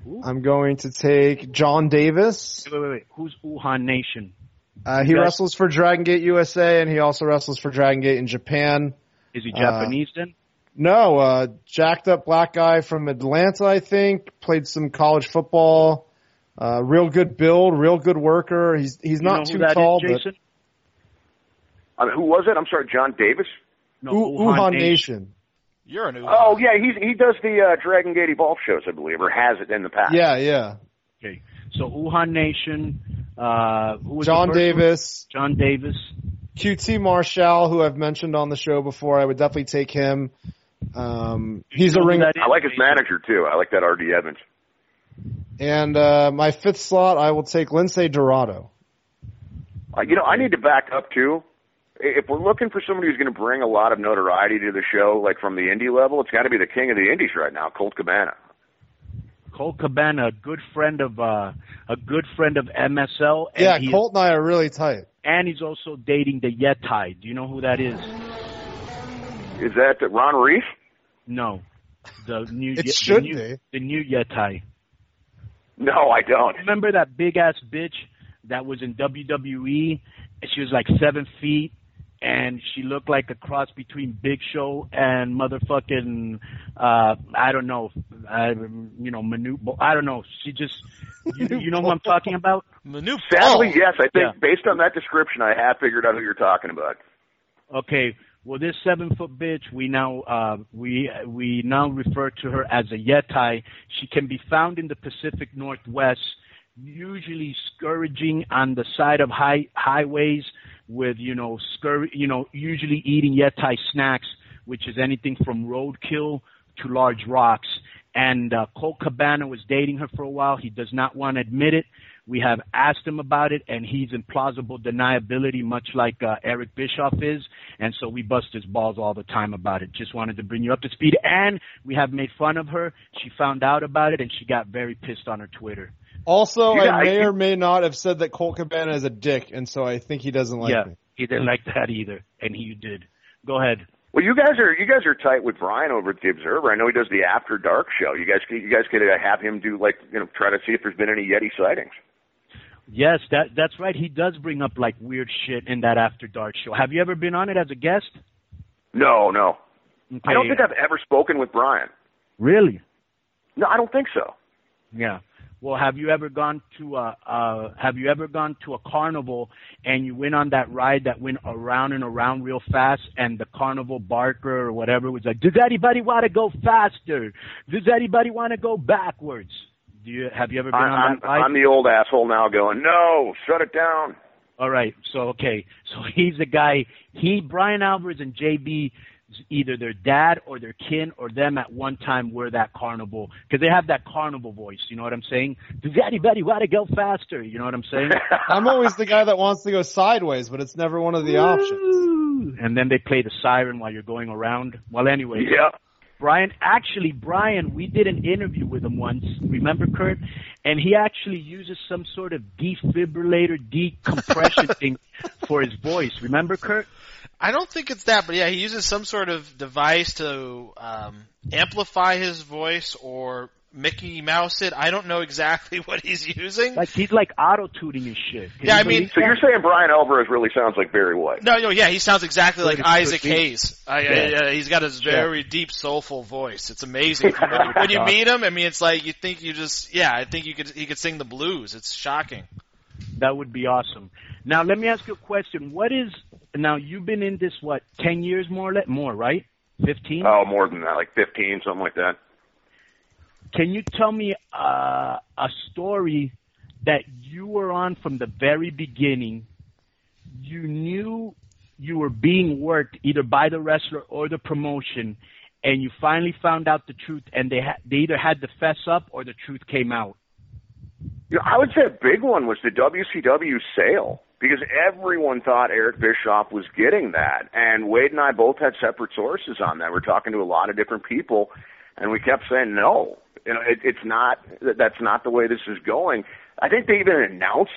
Ooh. I'm going to take John Davis. Wait, wait, wait. Who's Uhaa Nation? Uh, he Yes. wrestles for Dragon Gate USA, and he also wrestles for Dragon Gate in Japan. Is he Uh, Japanese then? No, uh, jacked up black guy from Atlanta, I think. Played some college football. Uh, real good build, real good worker. He's he's You not know too who that is, tall, Jason? I mean, who was it? I'm sorry, John Davis. but No, U- Uhaa Nation. You're an Oh yeah, he's he does the uh, Dragon Gate Evolve shows, I believe, or has it in the past. Yeah, yeah. Okay, so Uhaa Nation. Uh, who was John first one? Davis, John Davis. QT Marshall, who I've mentioned on the show before. I would definitely take him. Um, he's a ring. I like his manager too. I like that R.D. Evans. And uh, my fifth slot, I will take Lince Dorado. Uh, you know, I need to back up too. If we're looking for somebody who's going to bring a lot of notoriety to the show, like from the indie level, it's got to be the king of the indies right now, Colt Cabana. Colt Cabana, a good friend of uh, a good friend of MSL. And Yeah, he- Colt and I are really tight. and he's also dating the Yetai. Do you know who that is? Is that Ron Reese? No, the new It Ye- should the new, be. the new Yetai. No, I don't. Remember that big ass bitch that was in WWE? And she was like seven feet, and she looked like a cross between Big Show and motherfucking uh I don't know, uh, you know, Manu. I don't know. She just, you, you know who I'm talking about? Manu Sadly, yes. I think Yeah. based on that description, I have figured out who you're talking about. Okay. Well, this seven foot bitch, we now uh, we we now refer to her as a yetai. She can be found in the Pacific Northwest, usually scourging on the side of high highways with you know scur you know usually eating yetai snacks, which is anything from roadkill to large rocks. And uh, Colt Cabana was dating her for a while. He does not want to admit it. We have asked him about it, and he's in plausible deniability, much like uh, Eric Bischoff is. And so we bust his balls all the time about it. Just wanted to bring you up to speed. And we have made fun of her. She found out about it, and she got very pissed on her Twitter. Also, You I got- may or may not have said that Colt Cabana is a dick, and so I think he doesn't like yeah, me. he didn't like that either, and he did. Go ahead. Well, you guys are you guys are tight with Bryan over at the Observer. I know he does the After Dark show. You guys you guys could uh, have him do like you know try to see if there's been any Yeti sightings. Yes, that that's right. He does bring up like weird shit in that After Dark show. Have you ever been on it as a guest? No, no. Okay. I don't think I've ever spoken with Bryan. really. No, I don't think so. Yeah. Well, have you ever gone to a uh have you ever gone to a carnival and you went on that ride that went around and around real fast and the carnival barker or whatever was like, "Does anybody want to go faster? Does anybody want to go backwards?" Do you have you ever been I, on I'm, that ride? I'm the old asshole now going, no, shut it down. All right. So okay. So he's the guy. He Bryan Alvarez and JB, either their dad or their kin or them at one time were that carnival because they have that carnival voice. You know what I'm saying? Does anybody want to go faster? You know what I'm saying? I'm always the guy that wants to go sideways, but it's never one of the options. And then they play the siren while you're going around. Well, anyway, yeah. Bryan, actually, Bryan, we did an interview with him once. Remember, Kurt? And he actually uses some sort of defibrillator decompression thing for his voice. Remember, Kurt? I don't think it's that, but yeah, he uses some sort of device to um, amplify his voice or Mickey Mouse it. I don't know exactly what he's using. Like he's like auto tuning his shit. Can Yeah, I mean- So that? you're saying Bryan Alvarez really sounds like Barry White? No, no, yeah, he sounds exactly like Like Isaac Hayes. I, I, Yeah. uh, he's got his Yeah. very deep, soulful voice. It's amazing when you, when you meet him. I mean, it's like you think you just, yeah, I think you could he could sing the blues. It's shocking. that would be awesome. Now let me ask you a question. What is now you've been in this what ten years more or less more right? Fifteen. Oh, more than that, like 15, something like that. Can you tell me uh, a story that you were on from the very beginning? You knew you were being worked either by the wrestler or the promotion, and you finally found out the truth, and they ha- they either had to fess up or the truth came out. You know, I would say a big one was the WCW sale because everyone thought Eric Bischoff was getting that, and Wade and I both had separate sources on that. We're talking to a lot of different people, and we kept saying no. You know, it, it's not. that- That's not the way this is going. I think they even announced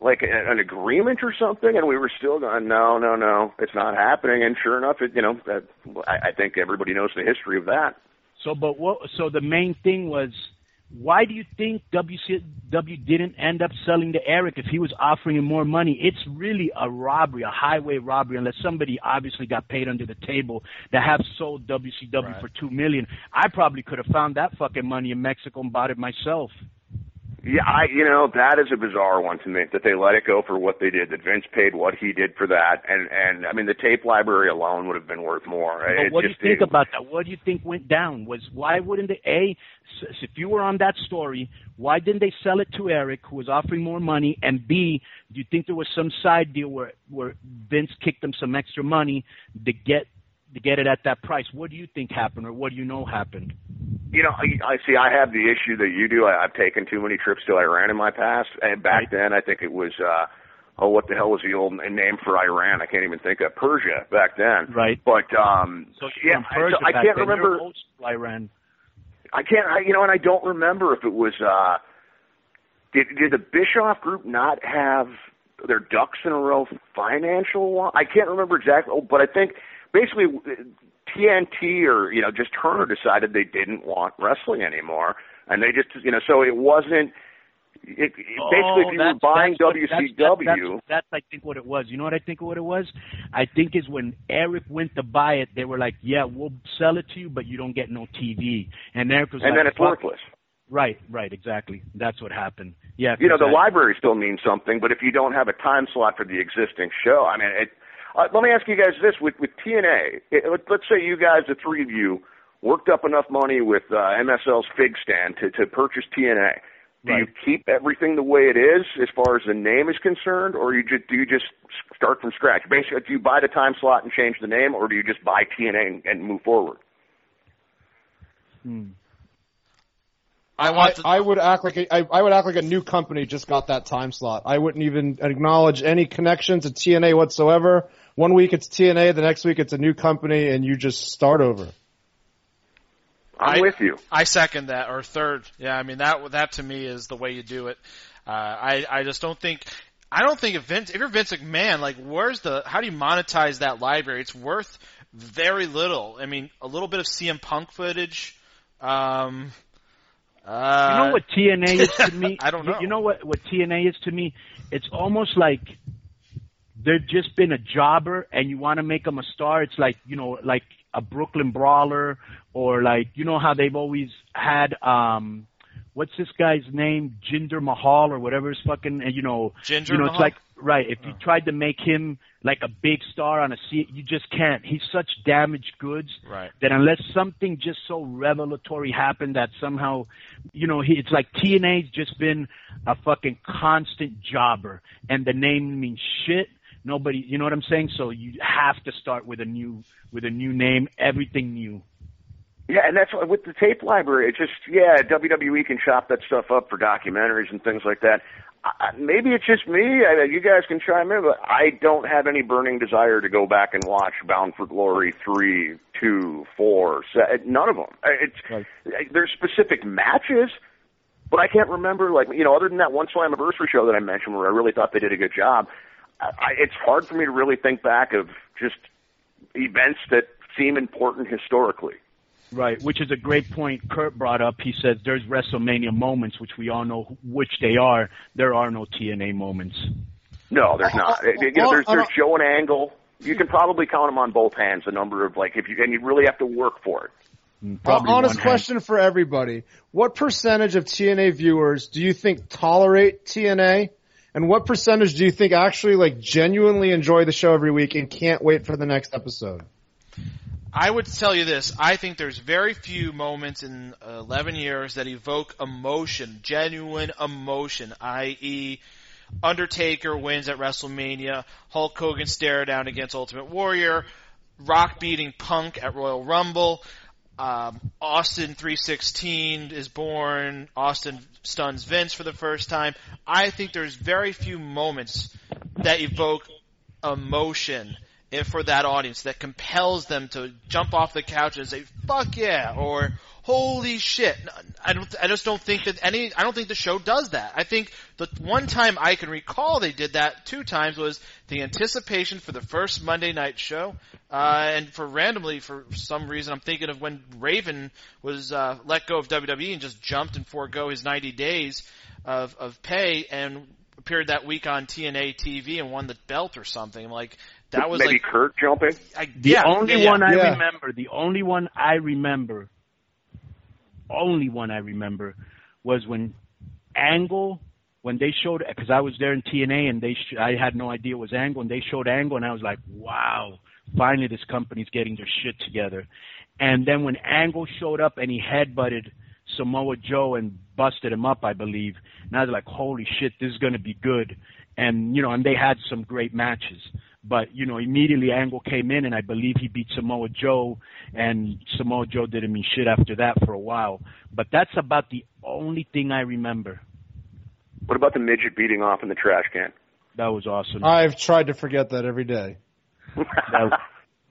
like an agreement or something, and we were still going, no, no, no, it's not happening. And sure enough, it, you know, that, I, I think everybody knows the history of that. So, but what? So the main thing was why do you think WCW didn't end up selling to Eric if he was offering him more money? It's really a robbery, a highway robbery, unless somebody obviously got paid under the table to have sold WCW right. for two million. I probably could have found that fucking money in Mexico and bought it myself. Yeah, I you know that is a bizarre one to me that they let it go for what they did. That Vince paid what he did for that, and and I mean the tape library alone would have been worth more. But it what do you think about that? What do you think went down? Was why wouldn't they a if you were on that story, why didn't they sell it to Eric, who was offering more money? And B, do you think there was some side deal where where Vince kicked them some extra money to get to get it at that price? What do you think happened, or what do you know happened? You know, I, I see. I have the issue that you do. I, I've taken too many trips to Iran in my past, and back then I think it was. uh oh, what the hell was the old name for Iran? I can't even think of Persia back then. Right. But um so yeah, Persia so I can't then. remember Iran. I can't I, you know, and I don't remember if it was uh did did the Bischoff group not have their ducks in a row financial I can't remember exactly, oh, but I think basically TNT or you know just Turner decided they didn't want wrestling anymore, and they just you know so it wasn't. It, it, oh, basically, if you were buying that's, WCW, that's, that's, that's, I think what it was. You know what I think what it was? I think is when Eric went to buy it, they were like, "Yeah, we'll sell it to you, but you don't get no TV." And Eric was and like, then it's worthless. Right, right, exactly. That's what happened. Yeah, you know, the library still means something, but if you don't have a time slot for the existing show, I mean, it, uh, let me ask you guys this: with with TNA, it, let's say you guys, the three of you, worked up enough money with uh, MSL's Fig Stand to to purchase TNA. Do Right. you keep everything the way it is as far as the name is concerned, or you just do you just start from scratch? Basically, do you buy the time slot and change the name, or do you just buy TNA and, and move forward? Hmm. I want. To, I, I would act like a, I, I would act like a new company just got that time slot. I wouldn't even acknowledge any connection to TNA whatsoever. One week it's TNA, the next week it's a new company, and you just start over. I'm I- with you. I second that, or third. Yeah, I mean that that to me is the way you do it. Uh, I I just don't think. I don't think if Vince, if you're Vince McMahon, like where's the, how do you monetize that library? It's worth very little. I mean, a little bit of CM Punk footage. Um, uh, You know what TNA is to me? I don't You- know. You know what what TNA is to me? It's almost like they've just been a jobber, and you want to make them a star. It's like you know, like a Brooklyn Brawler, or like you know how they've always had. um What's this guy's name? Jinder Mahal or whatever his fucking, and you know, Ginger you know, Mahal? it's like right. If you tried to make him like a big star on a seat, you just can't. He's such damaged goods right. that unless something just so revelatory happened that somehow, you know, he, it's like TNA's just been a fucking constant jobber, and the name means shit. Nobody, you know what I'm saying? So you have to start with a new, with a new name, everything new. Yeah, and that's what with the tape library. It's just yeah, WWE can chop that stuff up for documentaries and things like that. I, maybe it's just me. I, you guys can chime in, but I don't have any burning desire to go back and watch Bound for Glory three, two, four, se- none of them. It's Right. there's specific matches, but I can't remember like you know other than that one Slammiversary show that I mentioned where I really thought they did a good job. I, I, it's hard for me to really think back of just events that seem important historically. Right, which is a great point Kurt brought up. He says there's WrestleMania moments, which we all know which they are. There are no TNA moments. No, there's not. Uh, You know, uh, there's uh, there's Joe and Angle. You can probably count them on both hands. The number of like if you and you really have to work for it. Mm, Probably honest one hand. question for everybody: What percentage of TNA viewers do you think tolerate TNA, and what percentage do you think actually like genuinely enjoy the show every week and can't wait for the next episode? I would tell you this. I think there's very few moments in 11 years that evoke emotion, genuine emotion, i.e., Undertaker wins at WrestleMania, Hulk Hogan stare down against Ultimate Warrior, Rock beating Punk at Royal Rumble, um, Austin 316 is born, Austin stuns Vince for the first time. I think there's very few moments that evoke emotion for that audience that compels them to jump off the couch and say "fuck yeah" or "holy shit." I don't. I just don't think that any. I don't think the show does that. I think the one time I can recall they did that two times was the anticipation for the first Monday night show, uh, and for randomly for some reason I'm thinking of when Raven was uh, let go of WWE and just jumped and forego his 90 days of of pay and appeared that week on TNA TV and won the belt or something. I'm Like that was maybe like Kurt jumping. I, The yeah, only yeah, one I Yeah. remember, the only one I remember, only one I remember was when Angle, when they showed, because I was there in TNA and they, sh- I had no idea it was Angle, and they showed Angle, and I was like, wow, finally this company's getting their shit together. And then when Angle showed up and he headbutted Samoa Joe and busted him up, I believe, and I was like, holy shit, this is going to be good. And, you know, and they had some great matches. But, you know, immediately Angle came in and I believe he beat Samoa Joe and Samoa Joe didn't mean shit after that for a while. But that's about the only thing I remember. What about the midget beating off in the trash can? That was awesome. I've tried to forget that every day. that,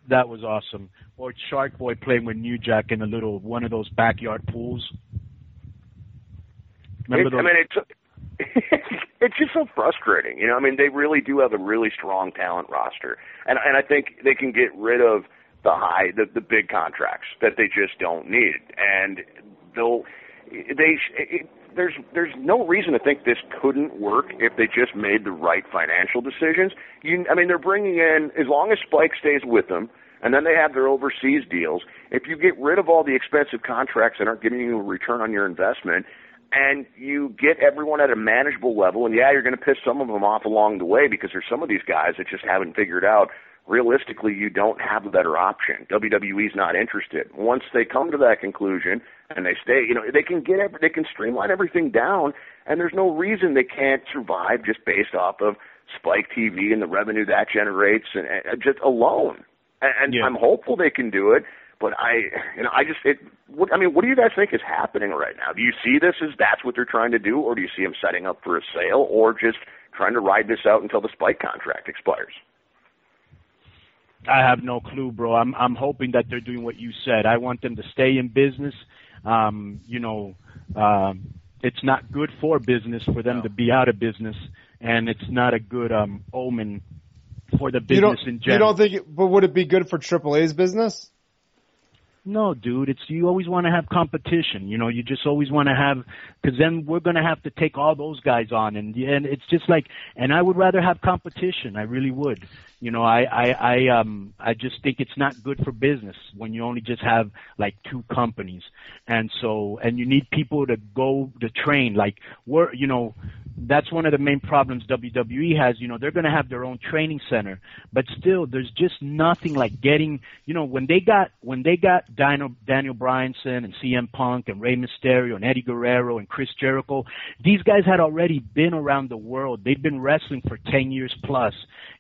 that was awesome. Or Shark Boy playing with New Jack in a little one of those backyard pools. Remember It- those? I mean, it's it's just so frustrating. You know, I mean, they really do have a really strong talent roster, and and I think they can get rid of the high, the the big contracts that they just don't need, and they'll they it, there's there's no reason to think this couldn't work if they just made the right financial decisions. You, I mean, they're bringing in as long as Spike stays with them. And then they have their overseas deals. If you get rid of all the expensive contracts that aren't giving you a return on your investment, and you get everyone at a manageable level. And yeah, you're going to piss some of them off along the way because there's some of these guys that just haven't figured out. Realistically, you don't have a better option. WWE's not interested. Once they come to that conclusion and they stay, you know, they can get every, they can streamline everything down, and there's no reason they can't survive just based off of Spike TV and the revenue that generates, and, and just alone. And, and Yeah. I'm hopeful they can do it. But I, you know, I just, it, what, I mean, what do you guys think is happening right now? Do you see this as that's what they're trying to do, or do you see them setting up for a sale, or just trying to ride this out until the Spike contract expires? I have no clue, bro. I'm I'm hoping that they're doing what you said. I want them to stay in business. Um, you know, um, it's not good for business for them No. to be out of business, and it's not a good um, omen for the You don't, business in you don't think, it, but would it be good for AAA's business? No, dude, it's you always want to have competition. You know, you just always want to have because then we're going to have to take all those guys on, and and it's just like, and I would rather have competition. I really would. You know, I I I um I just think it's not good for business when you only just have like two companies, and so and you need people to go to train. Like we're you know that's one of the main problems WWE has. You know, they're going to have their own training center, but still, there's just nothing like getting. You know, when they got when they got Daniel Daniel Bryanson and CM Punk and Rey Mysterio and Eddie Guerrero and Chris Jericho, these guys had already been around the world. They've been wrestling for ten years plus.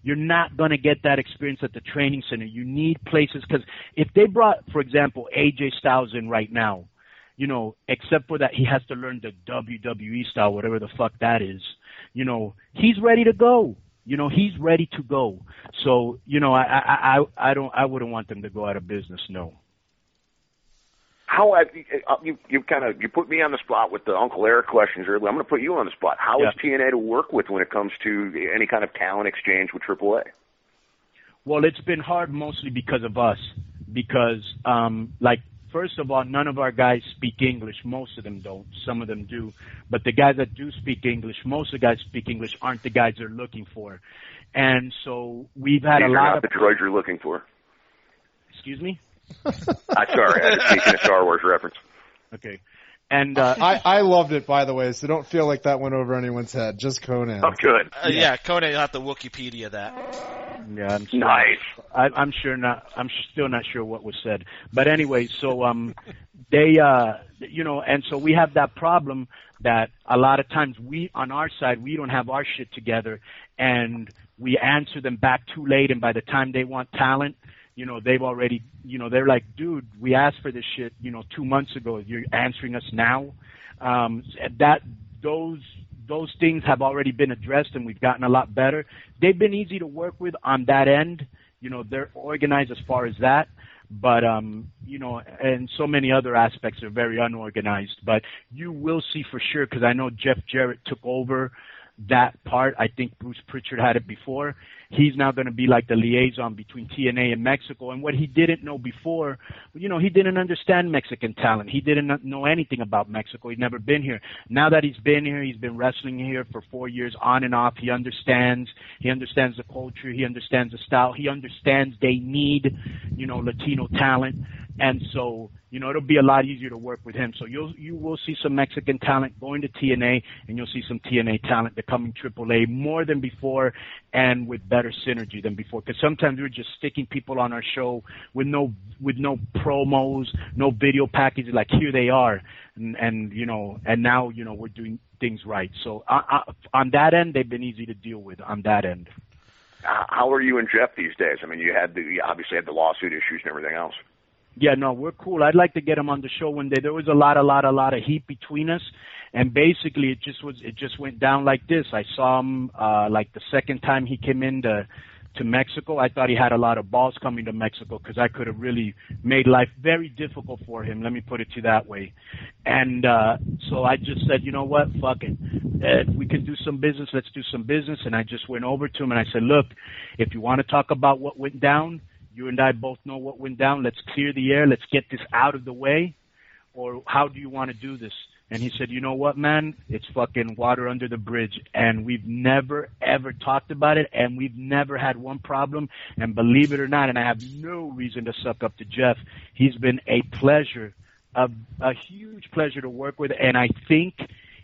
You're not going to get that experience at the training center. You need places because if they brought, for example, AJ Styles in right now, you know, except for that he has to learn the WWE style, whatever the fuck that is. You know, he's ready to go. You know, he's ready to go. So, you know, I I I, I don't I wouldn't want them to go out of business. No. How have you, uh, you you kind of you put me on the spot with the Uncle Eric questions earlier. I'm going to put you on the spot. How is TNA to work with when it comes to any kind of talent exchange with AAA? Well, it's been hard mostly because of us. Because, um, like, first of all, none of our guys speak English. Most of them don't. Some of them do. But the guys that do speak English, most of the guys speak English aren't the guys they're looking for. And so we've had These a are lot not of. the droids you're looking for. Excuse me. I'm sorry, I was making a Star Wars reference. Okay. And uh, I, I loved it, by the way, so don't feel like that went over anyone's head. Just Konnan. Oh, good. Uh, yeah, Konnan, you'll have to Wikipedia that. Yeah, I'm sorry. Nice. I, I'm sure not. I'm still not sure what was said. But anyway, so um, they, uh, you know, and so we have that problem that a lot of times we, on our side, we don't have our shit together, and we answer them back too late, and by the time they want talent, you know, they've already, you know, they're like, dude, we asked for this shit, you know, two months ago. You're answering us now. Um, that those those things have already been addressed, and we've gotten a lot better. They've been easy to work with on that end you know, they're organized as far as that but um you know and so many other aspects are very unorganized but you will see for sure because i know jeff jarrett took over that part. I think Bruce Prichard had it before. He's now going to be like the liaison between TNA and Mexico. And what he didn't know before, you know, he didn't understand Mexican talent. He didn't know anything about Mexico. He'd never been here. Now that he's been here, he's been wrestling here for four years on and off. He understands. He understands the culture. He understands the style. He understands they need, you know, Latino talent. And so, you know, it'll be a lot easier to work with him. So you'll you will see some Mexican talent going to TNA, and you'll see some TNA talent becoming AAA more than before, and with better synergy than before. Because sometimes we're just sticking people on our show with no with no promos, no video packages. Like here they are, and, and you know, and now you know we're doing things right. So uh, uh, on that end, they've been easy to deal with. On that end. How are you and Jeff these days? I mean, you had the you obviously had the lawsuit issues and everything else. Yeah, no, we're cool. I'd like to get him on the show one day. There was a lot, a lot, a lot of heat between us, and basically it just was, it just went down like this. I saw him uh, like the second time he came in to to Mexico. I thought he had a lot of balls coming to Mexico because I could have really made life very difficult for him. Let me put it to that way. And uh, so I just said, you know what, fuck it. If we can do some business, let's do some business. And I just went over to him and I said, look, if you want to talk about what went down you and I both know what went down. Let's clear the air. Let's get this out of the way. Or how do you want to do this? And he said, you know what, man? It's fucking water under the bridge. And we've never, ever talked about it. And we've never had one problem. And believe it or not, and I have no reason to suck up to Jeff, he's been a pleasure, a, a huge pleasure to work with. And I think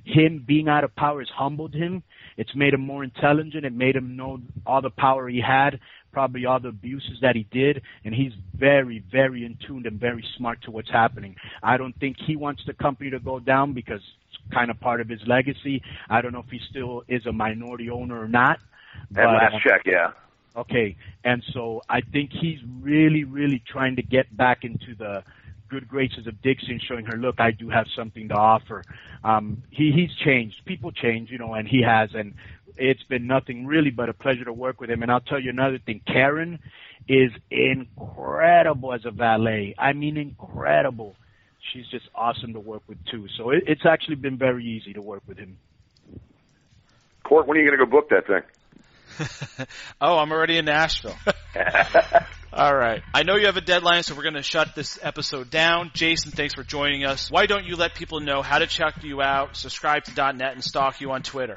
him being out of power has humbled him. It's made him more intelligent. It made him know all the power he had probably all the abuses that he did, and he's very, very in tune and very smart to what's happening. I don't think he wants the company to go down because it's kind of part of his legacy. I don't know if he still is a minority owner or not. At last uh, check, yeah. Okay, and so I think he's really, really trying to get back into the good graces of Dixie and showing her, look, I do have something to offer. Um, he he's changed. People change, you know, and he has. And it's been nothing really but a pleasure to work with him. And I'll tell you another thing, Karen is incredible as a valet. I mean, incredible. She's just awesome to work with too. So it, it's actually been very easy to work with him. Court, when are you going to go book that thing? oh, I'm already in Nashville. All right. I know you have a deadline, so we're going to shut this episode down. Jason, thanks for joining us. Why don't you let people know how to check you out, subscribe to .net, and stalk you on Twitter?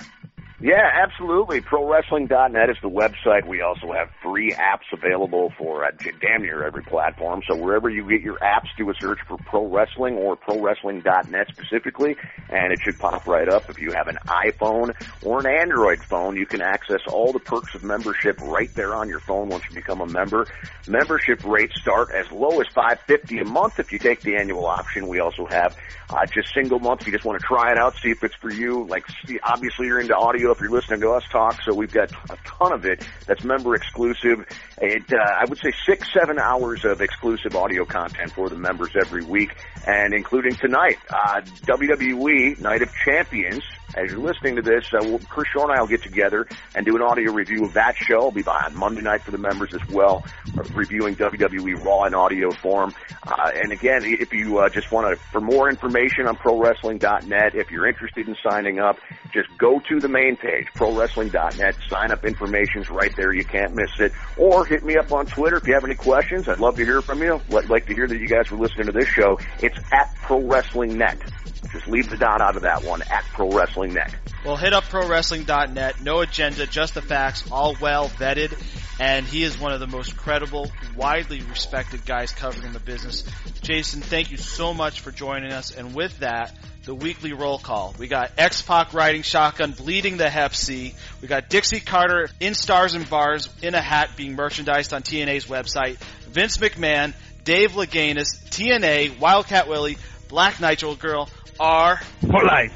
Yeah, absolutely. ProWrestling.net is the website. We also have free apps available for uh, damn near every platform. So wherever you get your apps, do a search for Pro Wrestling or ProWrestling.net specifically, and it should pop right up. If you have an iPhone or an Android phone, you can access all the perks of membership right there on your phone once you become a member. Membership rates start as low as five fifty a month if you take the annual option. We also have uh, just single month if you just want to try it out, see if it's for you. Like obviously you're into audio if you're listening to us talk. So we've got a ton of it that's member exclusive. It, uh, I would say six, seven hours of exclusive audio content for the members every week, and including tonight, uh, WWE Night of Champions as you're listening to this, uh, Chris Shaw and I will get together and do an audio review of that show. I'll be by on Monday night for the members as well, uh, reviewing WWE Raw in audio form. Uh, and again, if you uh, just want to, for more information on ProWrestling.net, if you're interested in signing up, just go to the main page, ProWrestling.net. Sign up information's right there. You can't miss it. Or hit me up on Twitter if you have any questions. I'd love to hear from you. I'd like to hear that you guys were listening to this show. It's at ProWrestlingNet. Just leave the dot out of that one at Pro Wrestling Net. Well, hit up ProWrestling.net. No agenda, just the facts, all well vetted. And he is one of the most credible, widely respected guys covering the business. Jason, thank you so much for joining us. And with that, the weekly roll call. We got X-Pac riding shotgun, bleeding the Hep C. We got Dixie Carter in stars and bars in a hat being merchandised on TNA's website. Vince McMahon, Dave Lagana's, TNA, Wildcat Willie, Black Nitro Girl, are for life.